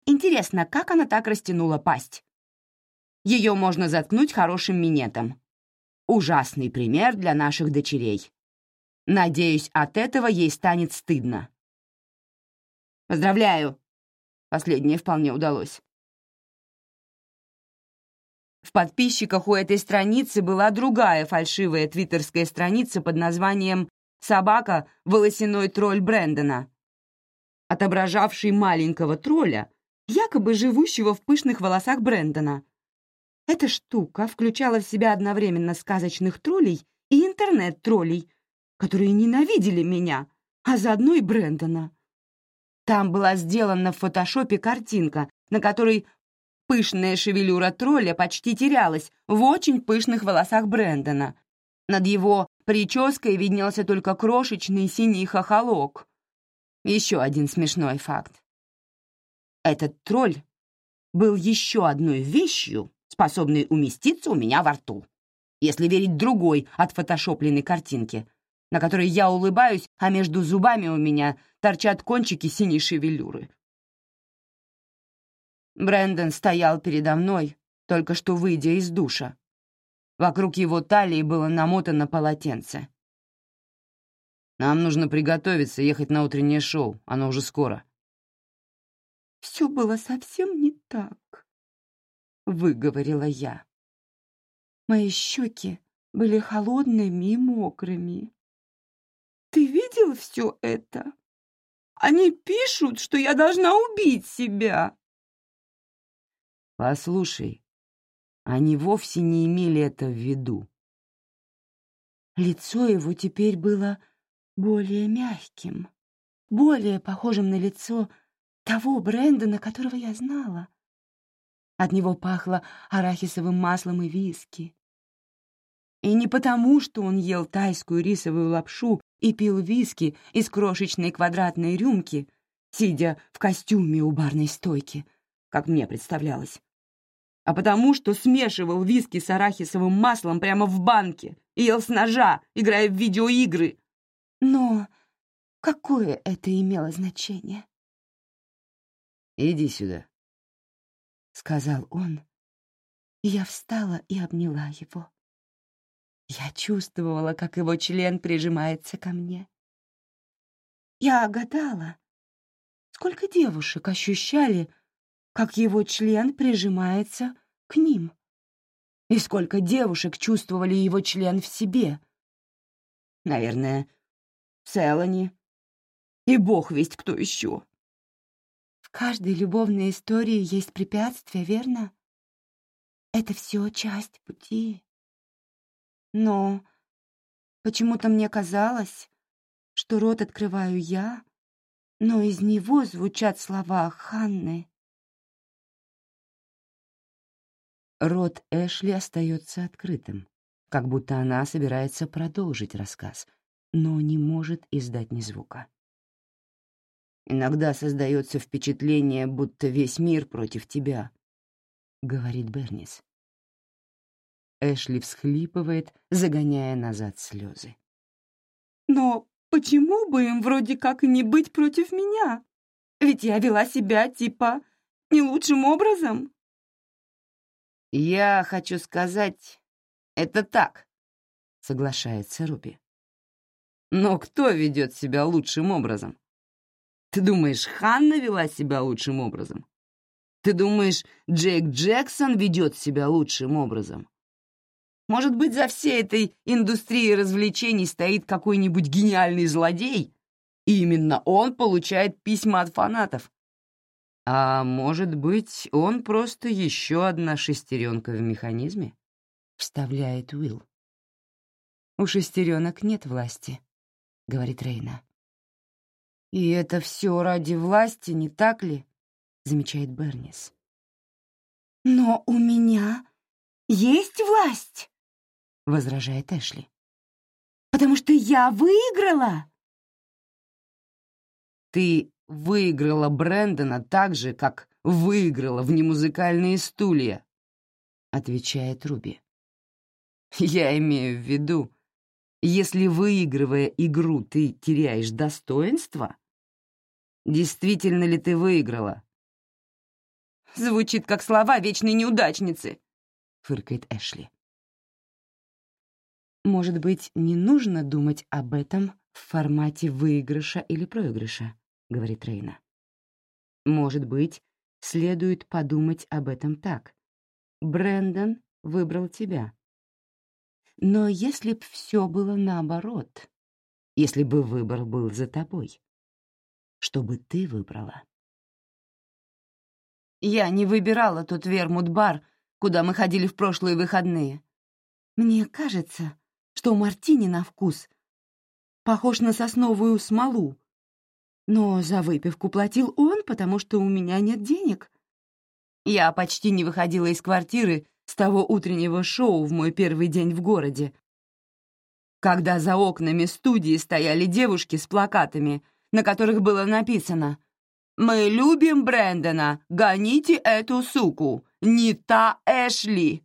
Интересно, как она так растянула пасть? Ее можно заткнуть хорошим минетом. Ужасный пример для наших дочерей. Надеюсь, от этого ей станет стыдно. Поздравляю. Последнее вполне удалось. В подписчиках у этой страницы была другая фальшивая твиттерская страница под названием «Собака — волосяной тролль Брэндона», отображавший маленького тролля, якобы живущего в пышных волосах Брэндона. Эта штука включала в себя одновременно сказочных троллей и интернет-троллей, которые ненавидели меня, а заодно и Брэндона. Там была сделана в фотошопе картинка, на которой Пышная шевелюра тролля почти терялась в очень пышных волосах Брэндона. Над его прической виднелся только крошечный синий хохолок. Еще один смешной факт. Этот тролль был еще одной вещью, способной уместиться у меня во рту, если верить другой отфотошопленной картинке, на которой я улыбаюсь, а между зубами у меня торчат кончики синей шевелюры. Брэндон стоял передо мной, только что выйдя из душа. Вокруг его талии было намотано полотенце. «Нам нужно приготовиться ехать на утреннее шоу, оно уже скоро». «Все было совсем не так», — выговорила я. Мои щеки были холодными и мокрыми. «Ты видел все это? Они пишут, что я должна убить себя!» Послушай, они вовсе не имели это в виду. Лицо его теперь было более мягким, более похожим на лицо того Брэндона, которого я знала. От него пахло арахисовым маслом и виски. И не потому, что он ел тайскую рисовую лапшу и пил виски из крошечной квадратной рюмки, сидя в костюме у барной стойки, как мне представлялось, а потому что смешивал виски с арахисовым маслом прямо в банке и ел с ножа, играя в видеоигры. Но какое это имело значение? «Иди сюда», — сказал он. Я встала и обняла его. Я чувствовала, как его член прижимается ко мне. Я гадала, сколько девушек ощущали, как его член прижимается к ним, и сколько девушек чувствовали его член в себе. Наверное, Селани и бог весть кто еще. В каждой любовной истории есть препятствия, верно? Это все часть пути. Но почему-то мне казалось, что рот открываю я, но из него звучат слова Ханны. Рот Эшли остается открытым, как будто она собирается продолжить рассказ, но не может издать ни звука. «Иногда создается впечатление, будто весь мир против тебя», — говорит Бернис. Эшли всхлипывает, загоняя назад слезы. «Но почему бы им вроде как не быть против меня? Ведь я вела себя, типа, не лучшим образом». «Я хочу сказать, это так», — соглашается Руби. «Но кто ведет себя лучшим образом? Ты думаешь, Ханна вела себя лучшим образом? Ты думаешь, Джейк Джексон ведет себя лучшим образом? Может быть, за всей этой индустрией развлечений стоит какой-нибудь гениальный злодей, и именно он получает письма от фанатов? А может быть, он просто еще одна шестеренка в механизме? Вставляет Уилл. У шестеренок нет власти, говорит Рейна. «И это все ради власти, не так ли?» — замечает Бернис. «Но у меня есть власть!» — возражает Эшли. «Потому что я выиграла!» «Ты выиграла Брэндона так же, как выиграла в немузыкальные стулья», — отвечает Руби. «Я имею в виду, если, выигрывая игру, ты теряешь достоинство, действительно ли ты выиграла? Звучит как слова вечной неудачницы, фыркает Эшли. Может быть, не нужно думать об этом в формате выигрыша или проигрыша, говорит Рейна. Может быть, следует подумать об этом так. Брэндон выбрал тебя. Но если б все было наоборот, если бы выбор был за тобой, что бы ты выбрала? Я не выбирала тот вермут-бар, куда мы ходили в прошлые выходные. Мне кажется, что мартини на вкус похож на сосновую смолу. Но за выпивку платил он, потому что у меня нет денег. Я почти не выходила из квартиры с того утреннего шоу в мой первый день в городе, когда за окнами студии стояли девушки с плакатами, на которых было написано «Мы любим Брэндона, гоните эту суку, не та Эшли».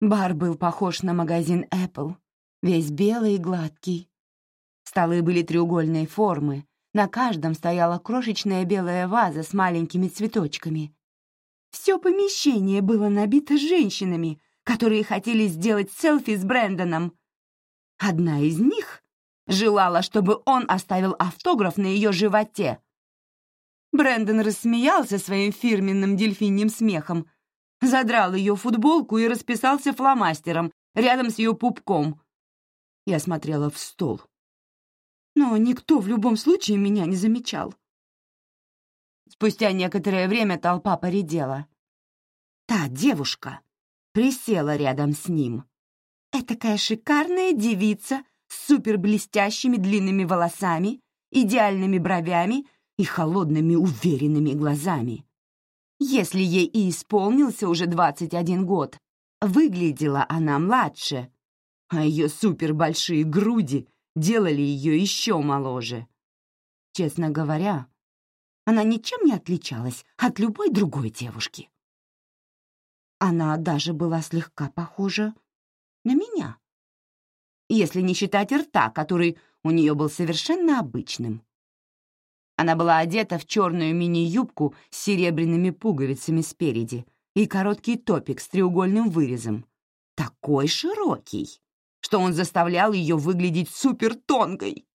Бар был похож на магазин Apple, весь белый и гладкий. Столы были треугольной формы, на каждом стояла крошечная белая ваза с маленькими цветочками. Все помещение было набито женщинами, которые хотели сделать селфи с Брэндоном. Одна из них желала, чтобы он оставил автограф на ее животе. Брэндон рассмеялся своим фирменным дельфиньим смехом, задрал ее футболку и расписался фломастером рядом с ее пупком. Я смотрела в стол. Но никто в любом случае меня не замечал. Спустя некоторое время толпа поредела. Та девушка присела рядом с ним. Этакая шикарная девица с суперблестящими длинными волосами, идеальными бровями и холодными уверенными глазами. Если ей и исполнился уже 21 год, выглядела она младше, а ее супербольшие груди делали ее еще моложе. Честно говоря, она ничем не отличалась от любой другой девушки. Она даже была слегка похожа на меня, если не считать рта, который у нее был совершенно обычным. Она была одета в черную мини-юбку с серебряными пуговицами спереди и короткий топик с треугольным вырезом, такой широкий, что он заставлял ее выглядеть супертонкой.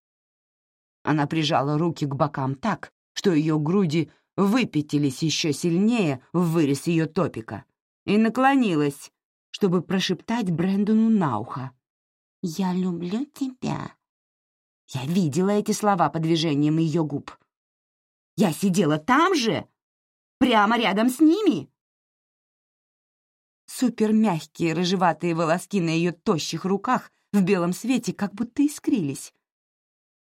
Она прижала руки к бокам так, что ее груди выпятились еще сильнее в вырез ее топика, и наклонилась, чтобы прошептать Брэндону на ухо. «Я люблю тебя». Я видела эти слова по движениям ее губ. Я сидела там же, прямо рядом с ними. Супермягкие рыжеватые волоски на ее тощих руках в белом свете как будто искрились.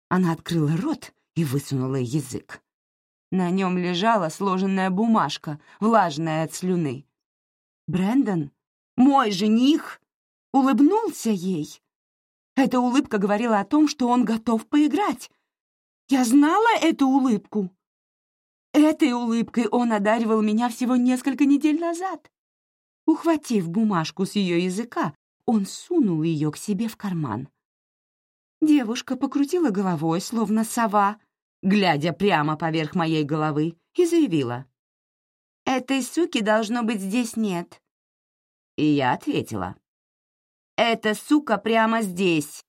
Она открыла рот и высунула язык. На нем лежала сложенная бумажка, влажная от слюны. Брэндон, мой жених, улыбнулся ей. Эта улыбка говорила о том, что он готов поиграть. Я знала эту улыбку. Этой улыбкой он одаривал меня всего несколько недель назад. Ухватив бумажку с ее языка, он сунул ее к себе в карман. Девушка покрутила головой, словно сова, глядя прямо поверх моей головы, и заявила. «Этой суки должно быть здесь нет». И я ответила. «Эта сука прямо здесь».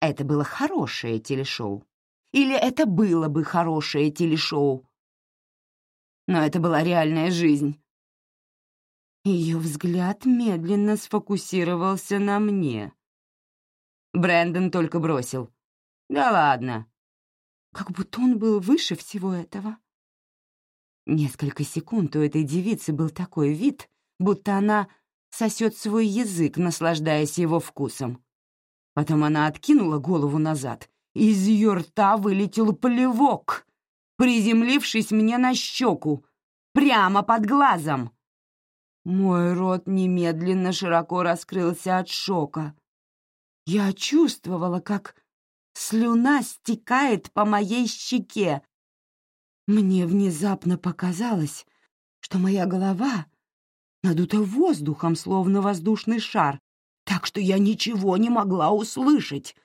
Это было хорошее телешоу. Или это было бы хорошее телешоу. Но это была реальная жизнь. Ее взгляд медленно сфокусировался на мне. Брэндон только бросил. «Да ладно». Как будто он был выше всего этого. Несколько секунд у этой девицы был такой вид, будто она сосет свой язык, наслаждаясь его вкусом. Потом она откинула голову назад, и из ее рта вылетел полевок, приземлившись мне на щеку, прямо под глазом. Мой рот немедленно широко раскрылся от шока. Я чувствовала, как слюна стекает по моей щеке. Мне внезапно показалось, что моя голова надута воздухом, словно воздушный шар, так что я ничего не могла услышать.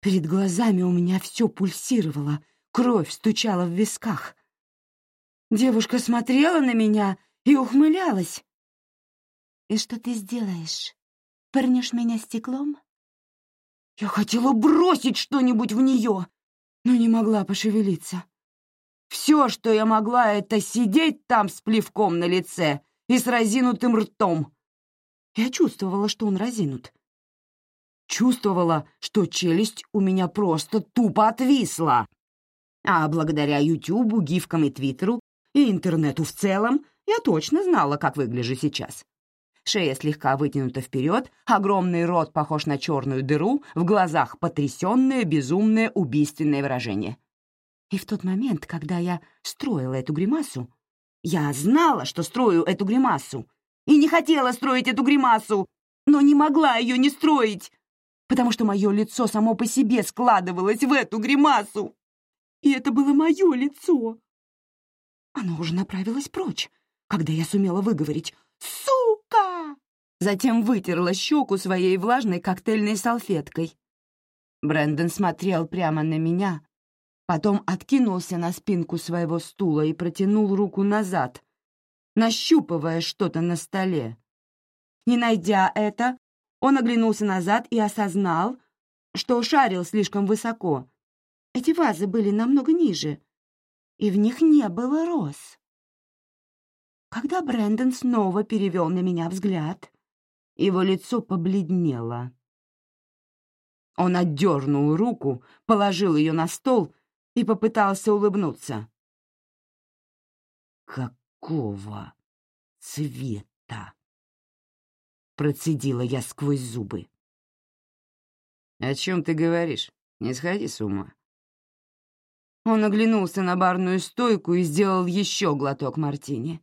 Перед глазами у меня все пульсировало, кровь стучала в висках. Девушка смотрела на меня и ухмылялась. «И что ты сделаешь? Пырнешь меня стеклом?» Я хотела бросить что-нибудь в нее, но не могла пошевелиться. Все, что я могла, это сидеть там с плевком на лице и с разинутым ртом. Я чувствовала, что он разинут. Чувствовала, что челюсть у меня просто тупо отвисла. А благодаря Ютубу, гифкам и Твиттеру и интернету в целом я точно знала, как выгляжу сейчас. Шея слегка вытянута вперед, огромный рот похож на черную дыру, в глазах потрясенное, безумное, убийственное выражение. И в тот момент, когда я строила эту гримасу, я знала, что строю эту гримасу, и не хотела строить эту гримасу, но не могла ее не строить, потому что мое лицо само по себе складывалось в эту гримасу. И это было мое лицо. Оно уже направилось прочь, когда я сумела выговорить «Сука!» Затем вытерла щеку своей влажной коктейльной салфеткой. Брэндон смотрел прямо на меня, потом откинулся на спинку своего стула и протянул руку назад, нащупывая что-то на столе. Не найдя это, он оглянулся назад и осознал, что шарил слишком высоко. Эти вазы были намного ниже, и в них не было роз. Когда Брэндон снова перевел на меня взгляд, его лицо побледнело. Он отдернул руку, положил ее на стол и попытался улыбнуться. «Какого цвета?» Процедила я сквозь зубы. «О чем ты говоришь? Не сходи с ума». Он оглянулся на барную стойку и сделал еще глоток мартини.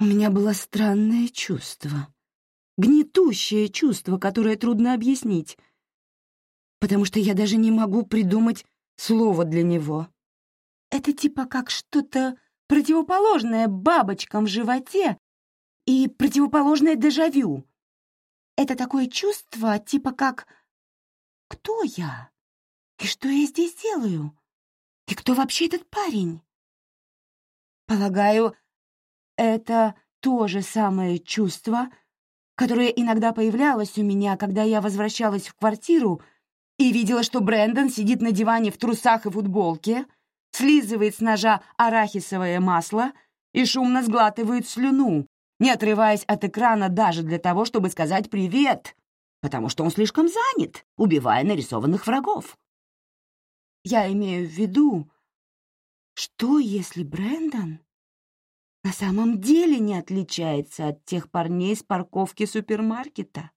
У меня было странное чувство. Гнетущее чувство, которое трудно объяснить. Потому что я даже не могу придумать слово для него. Это типа как что-то противоположное бабочкам в животе и противоположное дежавю. Это такое чувство, типа как «Кто я? И что я здесь делаю? И кто вообще этот парень?» Полагаю, это то же самое чувство, которое иногда появлялось у меня, когда я возвращалась в квартиру и видела, что Брэндон сидит на диване в трусах и футболке, слизывает с ножа арахисовое масло и шумно сглатывает слюну, не отрываясь от экрана даже для того, чтобы сказать «привет», потому что он слишком занят, убивая нарисованных врагов. Я имею в виду, что, если Брэндон на самом деле не отличается от тех парней с парковки супермаркета,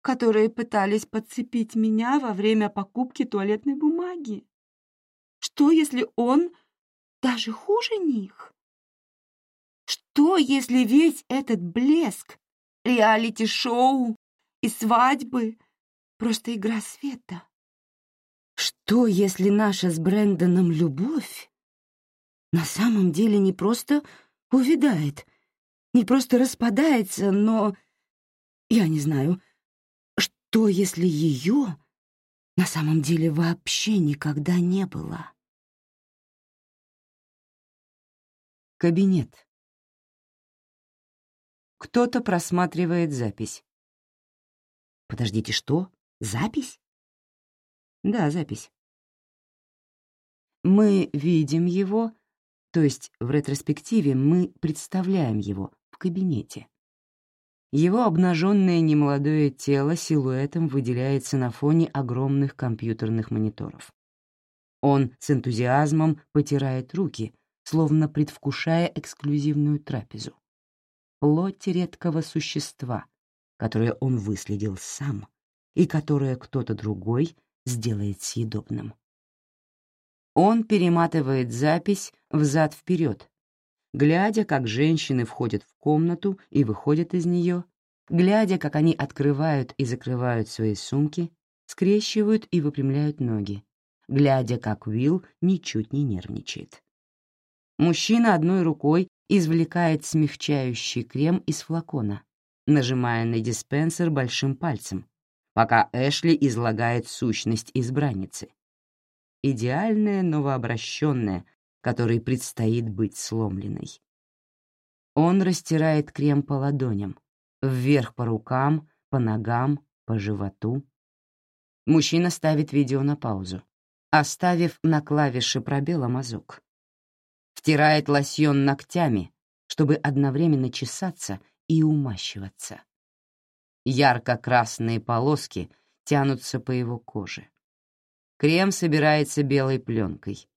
которые пытались подцепить меня во время покупки туалетной бумаги? Что, если он даже хуже них? Что, если весь этот блеск, реалити-шоу и свадьбы — просто игра света? Что, если наша с Брэндоном любовь на самом деле не просто увядает, не просто распадается, но... Я не знаю, что, если ее на самом деле вообще никогда не было? Кабинет. Кто-то просматривает запись. Подождите, что? Запись? Да, запись. Мы видим его, то есть в ретроспективе мы представляем его в кабинете. Его обнаженное немолодое тело силуэтом выделяется на фоне огромных компьютерных мониторов. Он с энтузиазмом потирает руки, словно предвкушая эксклюзивную трапезу. Плоть редкого существа, которое он выследил сам и которое кто-то другой сделает съедобным. Он перематывает запись взад-вперед, глядя, как женщины входят в комнату и выходят из нее, глядя, как они открывают и закрывают свои сумки, скрещивают и выпрямляют ноги, глядя, как Уилл ничуть не нервничает. Мужчина одной рукой извлекает смягчающий крем из флакона, нажимая на диспенсер большим пальцем, пока Эшли излагает сущность избранницы. Идеальная новообращенная, которой предстоит быть сломленной. Он растирает крем по ладоням, вверх по рукам, по ногам, по животу. Мужчина ставит видео на паузу, оставив на клавише пробела мазок. Втирает лосьон ногтями, чтобы одновременно чесаться и умащиваться. Ярко-красные полоски тянутся по его коже. Крем собирается белой пленкой.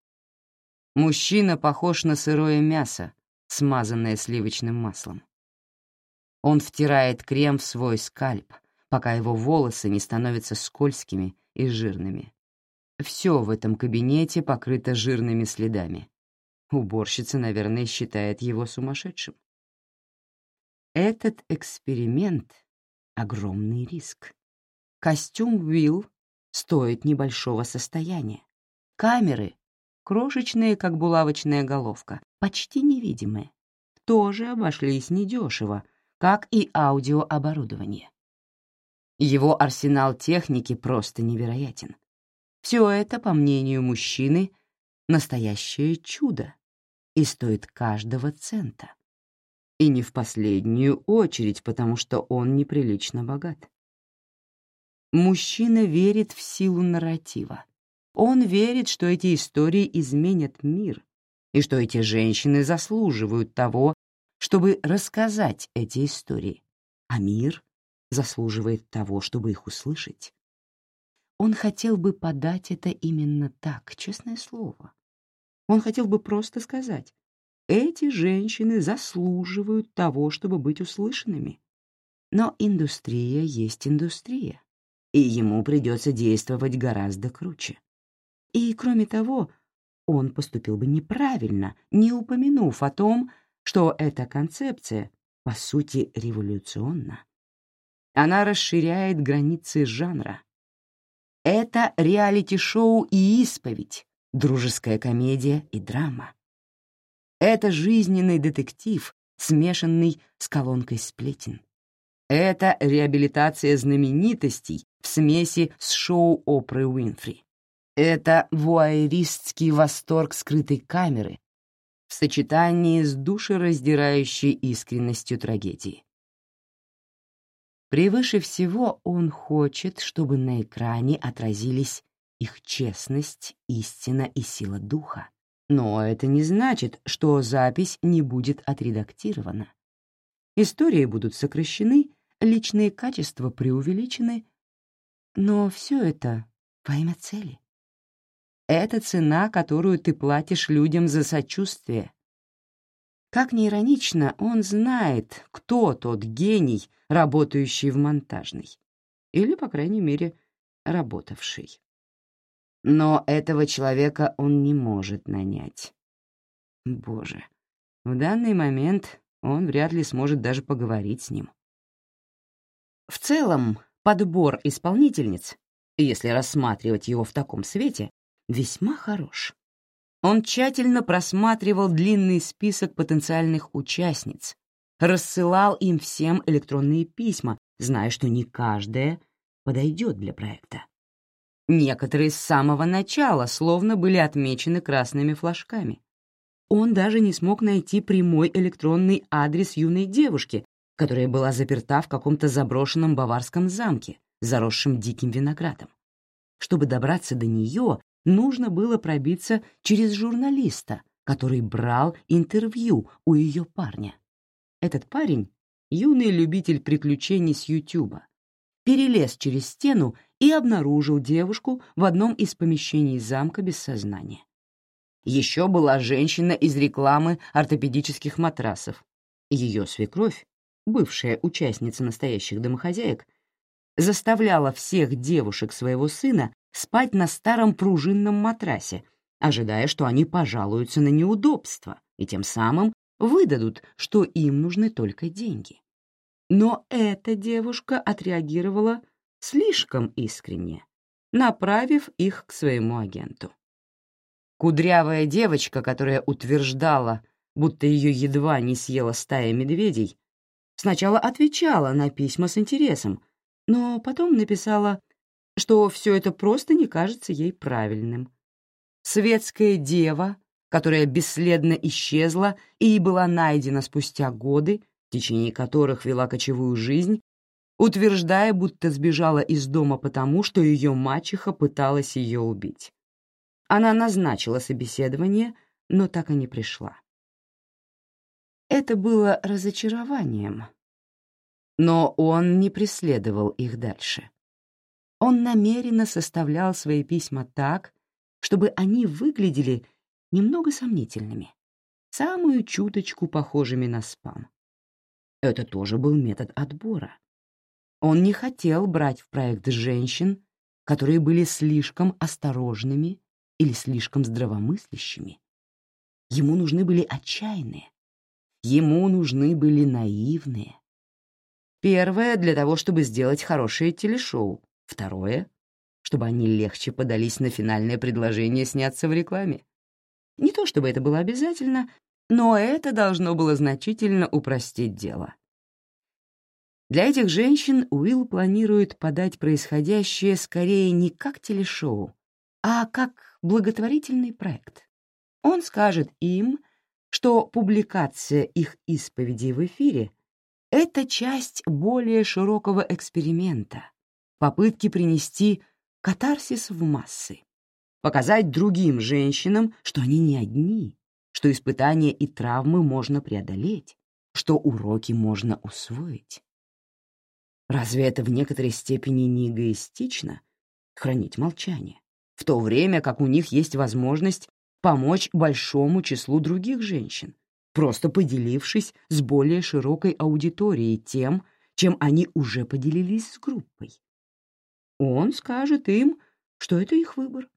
Мужчина похож на сырое мясо, смазанное сливочным маслом. Он втирает крем в свой скальп, пока его волосы не становятся скользкими и жирными. Все в этом кабинете покрыто жирными следами. Уборщица, наверное, считает его сумасшедшим. Этот эксперимент — огромный риск. Костюм Уилл стоит небольшого состояния. Камеры крошечные, как булавочная головка, почти невидимые, тоже обошлись недешево, как и аудиооборудование. Его арсенал техники просто невероятен. Все это, по мнению мужчины, настоящее чудо и стоит каждого цента. И не в последнюю очередь, потому что он неприлично богат. Мужчина верит в силу нарратива. Он верит, что эти истории изменят мир, и что эти женщины заслуживают того, чтобы рассказать эти истории, а мир заслуживает того, чтобы их услышать. Он хотел бы подать это именно так, честное слово. Он хотел бы просто сказать, эти женщины заслуживают того, чтобы быть услышанными. Но индустрия есть индустрия, и ему придется действовать гораздо круче. И, кроме того, он поступил бы неправильно, не упомянув о том, что эта концепция, по сути, революционна. Она расширяет границы жанра. Это реалити-шоу и исповедь, дружеская комедия и драма. Это жизненный детектив, смешанный с колонкой сплетен. Это реабилитация знаменитостей в смеси с шоу Опры Уинфри. Это вуайеристский восторг скрытой камеры в сочетании с душераздирающей искренностью трагедии. Превыше всего он хочет, чтобы на экране отразились их честность, истина и сила духа. Но это не значит, что запись не будет отредактирована. Истории будут сокращены, личные качества преувеличены, но все это во имя цели. Это цена, которую ты платишь людям за сочувствие. Как ни иронично, он знает, кто тот гений, работающий в монтажной. Или, по крайней мере, работавший. Но этого человека он не может нанять. Боже, в данный момент он вряд ли сможет даже поговорить с ним. В целом, подбор исполнительниц, если рассматривать его в таком свете, весьма хорош. Он тщательно просматривал длинный список потенциальных участниц, рассылал им всем электронные письма, зная, что не каждая подойдет для проекта. Некоторые с самого начала словно были отмечены красными флажками. Он даже не смог найти прямой электронный адрес юной девушки, которая была заперта в каком-то заброшенном баварском замке, заросшем диким виноградом. Чтобы добраться до нее, нужно было пробиться через журналиста, который брал интервью у ее парня. Этот парень — юный любитель приключений с Ютуба. Перелез через стену и обнаружил девушку в одном из помещений замка без сознания. Еще была женщина из рекламы ортопедических матрасов. Ее свекровь, бывшая участница настоящих домохозяек, заставляла всех девушек своего сына спать на старом пружинном матрасе, ожидая, что они пожалуются на неудобства и тем самым выдадут, что им нужны только деньги. Но эта девушка отреагировала слишком искренне, направив их к своему агенту. Кудрявая девочка, которая утверждала, будто ее едва не съела стая медведей, сначала отвечала на письма с интересом, но потом написала что все это просто не кажется ей правильным. Светская дева, которая бесследно исчезла и была найдена спустя годы, в течение которых вела кочевую жизнь, утверждая, будто сбежала из дома потому, что ее мачеха пыталась ее убить. Она назначила собеседование, но так и не пришла. Это было разочарованием, но он не преследовал их дальше. Он намеренно составлял свои письма так, чтобы они выглядели немного сомнительными, самую чуточку похожими на спам. Это тоже был метод отбора. Он не хотел брать в проект женщин, которые были слишком осторожными или слишком здравомыслящими. Ему нужны были отчаянные, ему нужны были наивные. Первое — для того, чтобы сделать хорошее телешоу, Второе — чтобы они легче подались на финальное предложение сняться в рекламе. Не то чтобы это было обязательно, но это должно было значительно упростить дело. Для этих женщин Уилл планирует подать происходящее скорее не как телешоу, а как благотворительный проект. Он скажет им, что публикация их исповедей в эфире — это часть более широкого эксперимента, попытки принести катарсис в массы, показать другим женщинам, что они не одни, что испытания и травмы можно преодолеть, что уроки можно усвоить. Разве это в некоторой степени не эгоистично — хранить молчание, в то время как у них есть возможность помочь большому числу других женщин, просто поделившись с более широкой аудиторией тем, чем они уже поделились с группой? он скажет им, что это их выбор.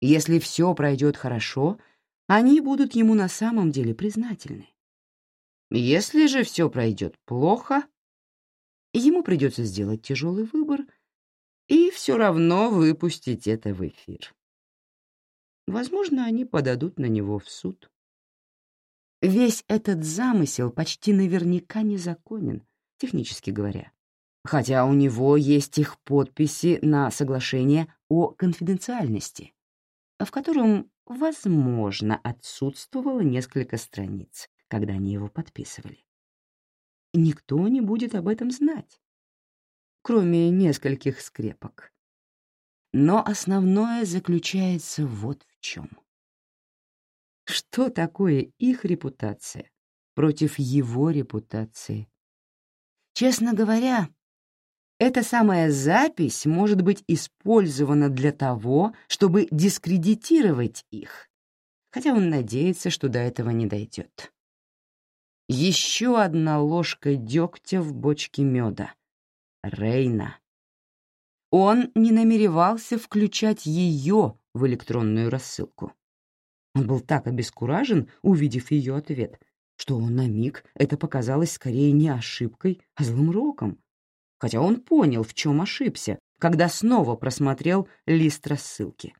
Если все пройдет хорошо, они будут ему на самом деле признательны. Если же все пройдет плохо, ему придется сделать тяжелый выбор и все равно выпустить это в эфир. Возможно, они подадут на него в суд. Весь этот замысел почти наверняка незаконен, технически говоря, хотя у него есть их подписи на соглашение о конфиденциальности, в котором, возможно, отсутствовало несколько страниц, когда они его подписывали. Никто не будет об этом знать, кроме нескольких скрепок. Но основное заключается вот в чем. Что такое их репутация против его репутации? Честно говоря, эта самая запись может быть использована для того, чтобы дискредитировать их, хотя он надеется, что до этого не дойдет. Еще одна ложка дегтя в бочке меда. Рейна. Он не намеревался включать ее в электронную рассылку. Он был так обескуражен, увидев ее ответ, что на миг это показалось скорее не ошибкой, а злым роком. Хотя он понял, в чем ошибся, когда снова просмотрел лист рассылки.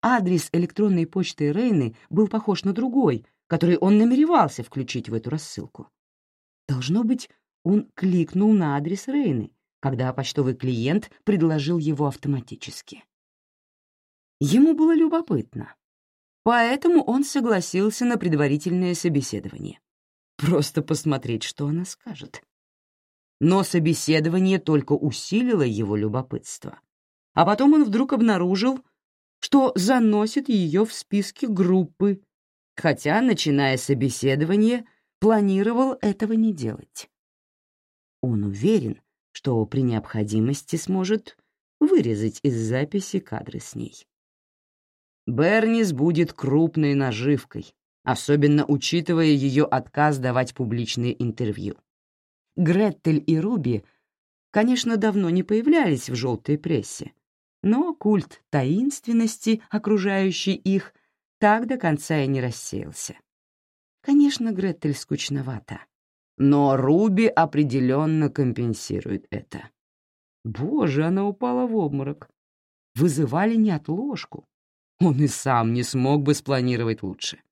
Адрес электронной почты Рейны был похож на другой, который он намеревался включить в эту рассылку. Должно быть, он кликнул на адрес Рейны, когда почтовый клиент предложил его автоматически. Ему было любопытно, Поэтому он согласился на предварительное собеседование. Просто посмотреть, что она скажет. Но собеседование только усилило его любопытство. А потом он вдруг обнаружил, что заносит ее в списки группы, хотя, начиная собеседование, планировал этого не делать. Он уверен, что при необходимости сможет вырезать из записи кадры с ней. Бернис будет крупной наживкой, особенно учитывая ее отказ давать публичные интервью. Греттель и Руби, конечно, давно не появлялись в желтой прессе, но культ таинственности, окружающий их, так до конца и не рассеялся. Конечно, Греттель скучновата, но Руби определенно компенсирует это. Боже, она упала в обморок. Вызывали неотложку, он и сам не смог бы спланировать лучше.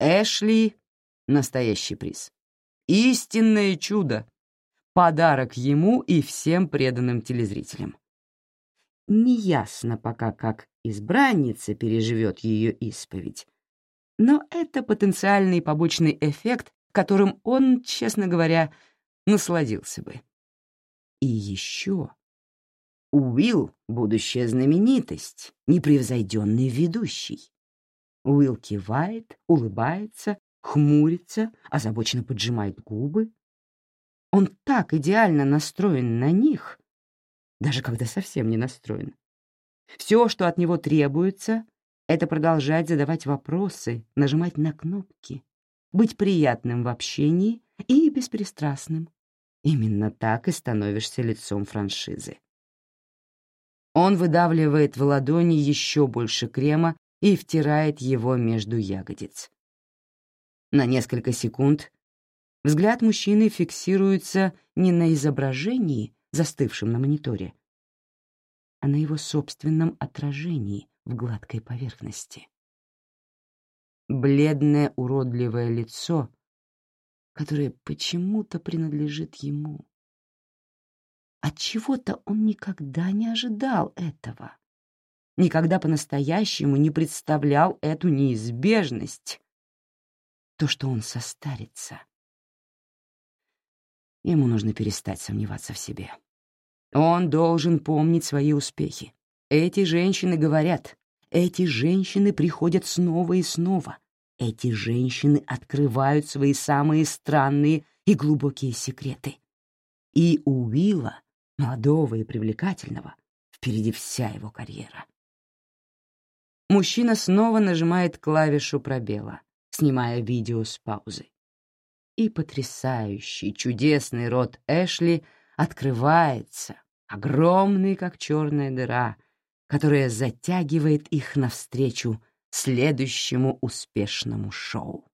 Эшли — настоящий приз. Истинное чудо. Подарок ему и всем преданным телезрителям. Неясно пока, как избранница переживет ее исповедь, но это потенциальный побочный эффект, которым он, честно говоря, насладился бы. И еще Уилл — будущая знаменитость, непревзойденный ведущий. Уилл кивает, улыбается, хмурится, озабоченно поджимает губы. Он так идеально настроен на них, даже когда совсем не настроен. Все, что от него требуется, это продолжать задавать вопросы, нажимать на кнопки, быть приятным в общении и беспристрастным. Именно так и становишься лицом франшизы. Он выдавливает в ладони еще больше крема и втирает его между ягодиц. На несколько секунд взгляд мужчины фиксируется не на изображении, застывшем на мониторе, а на его собственном отражении в гладкой поверхности. Бледное уродливое лицо, которое почему-то принадлежит ему. От чего-то он никогда не ожидал этого. Никогда по-настоящему не представлял эту неизбежность. То, что он состарится. Ему нужно перестать сомневаться в себе. Он должен помнить свои успехи. Эти женщины говорят, эти женщины приходят снова и снова. Эти женщины открывают свои самые странные и глубокие секреты. И у Уилла молодого и привлекательного, впереди вся его карьера. Мужчина снова нажимает клавишу пробела, снимая видео с паузы. И потрясающий, чудесный рот Эшли открывается, огромный, как черная дыра, которая затягивает их навстречу следующему успешному шоу.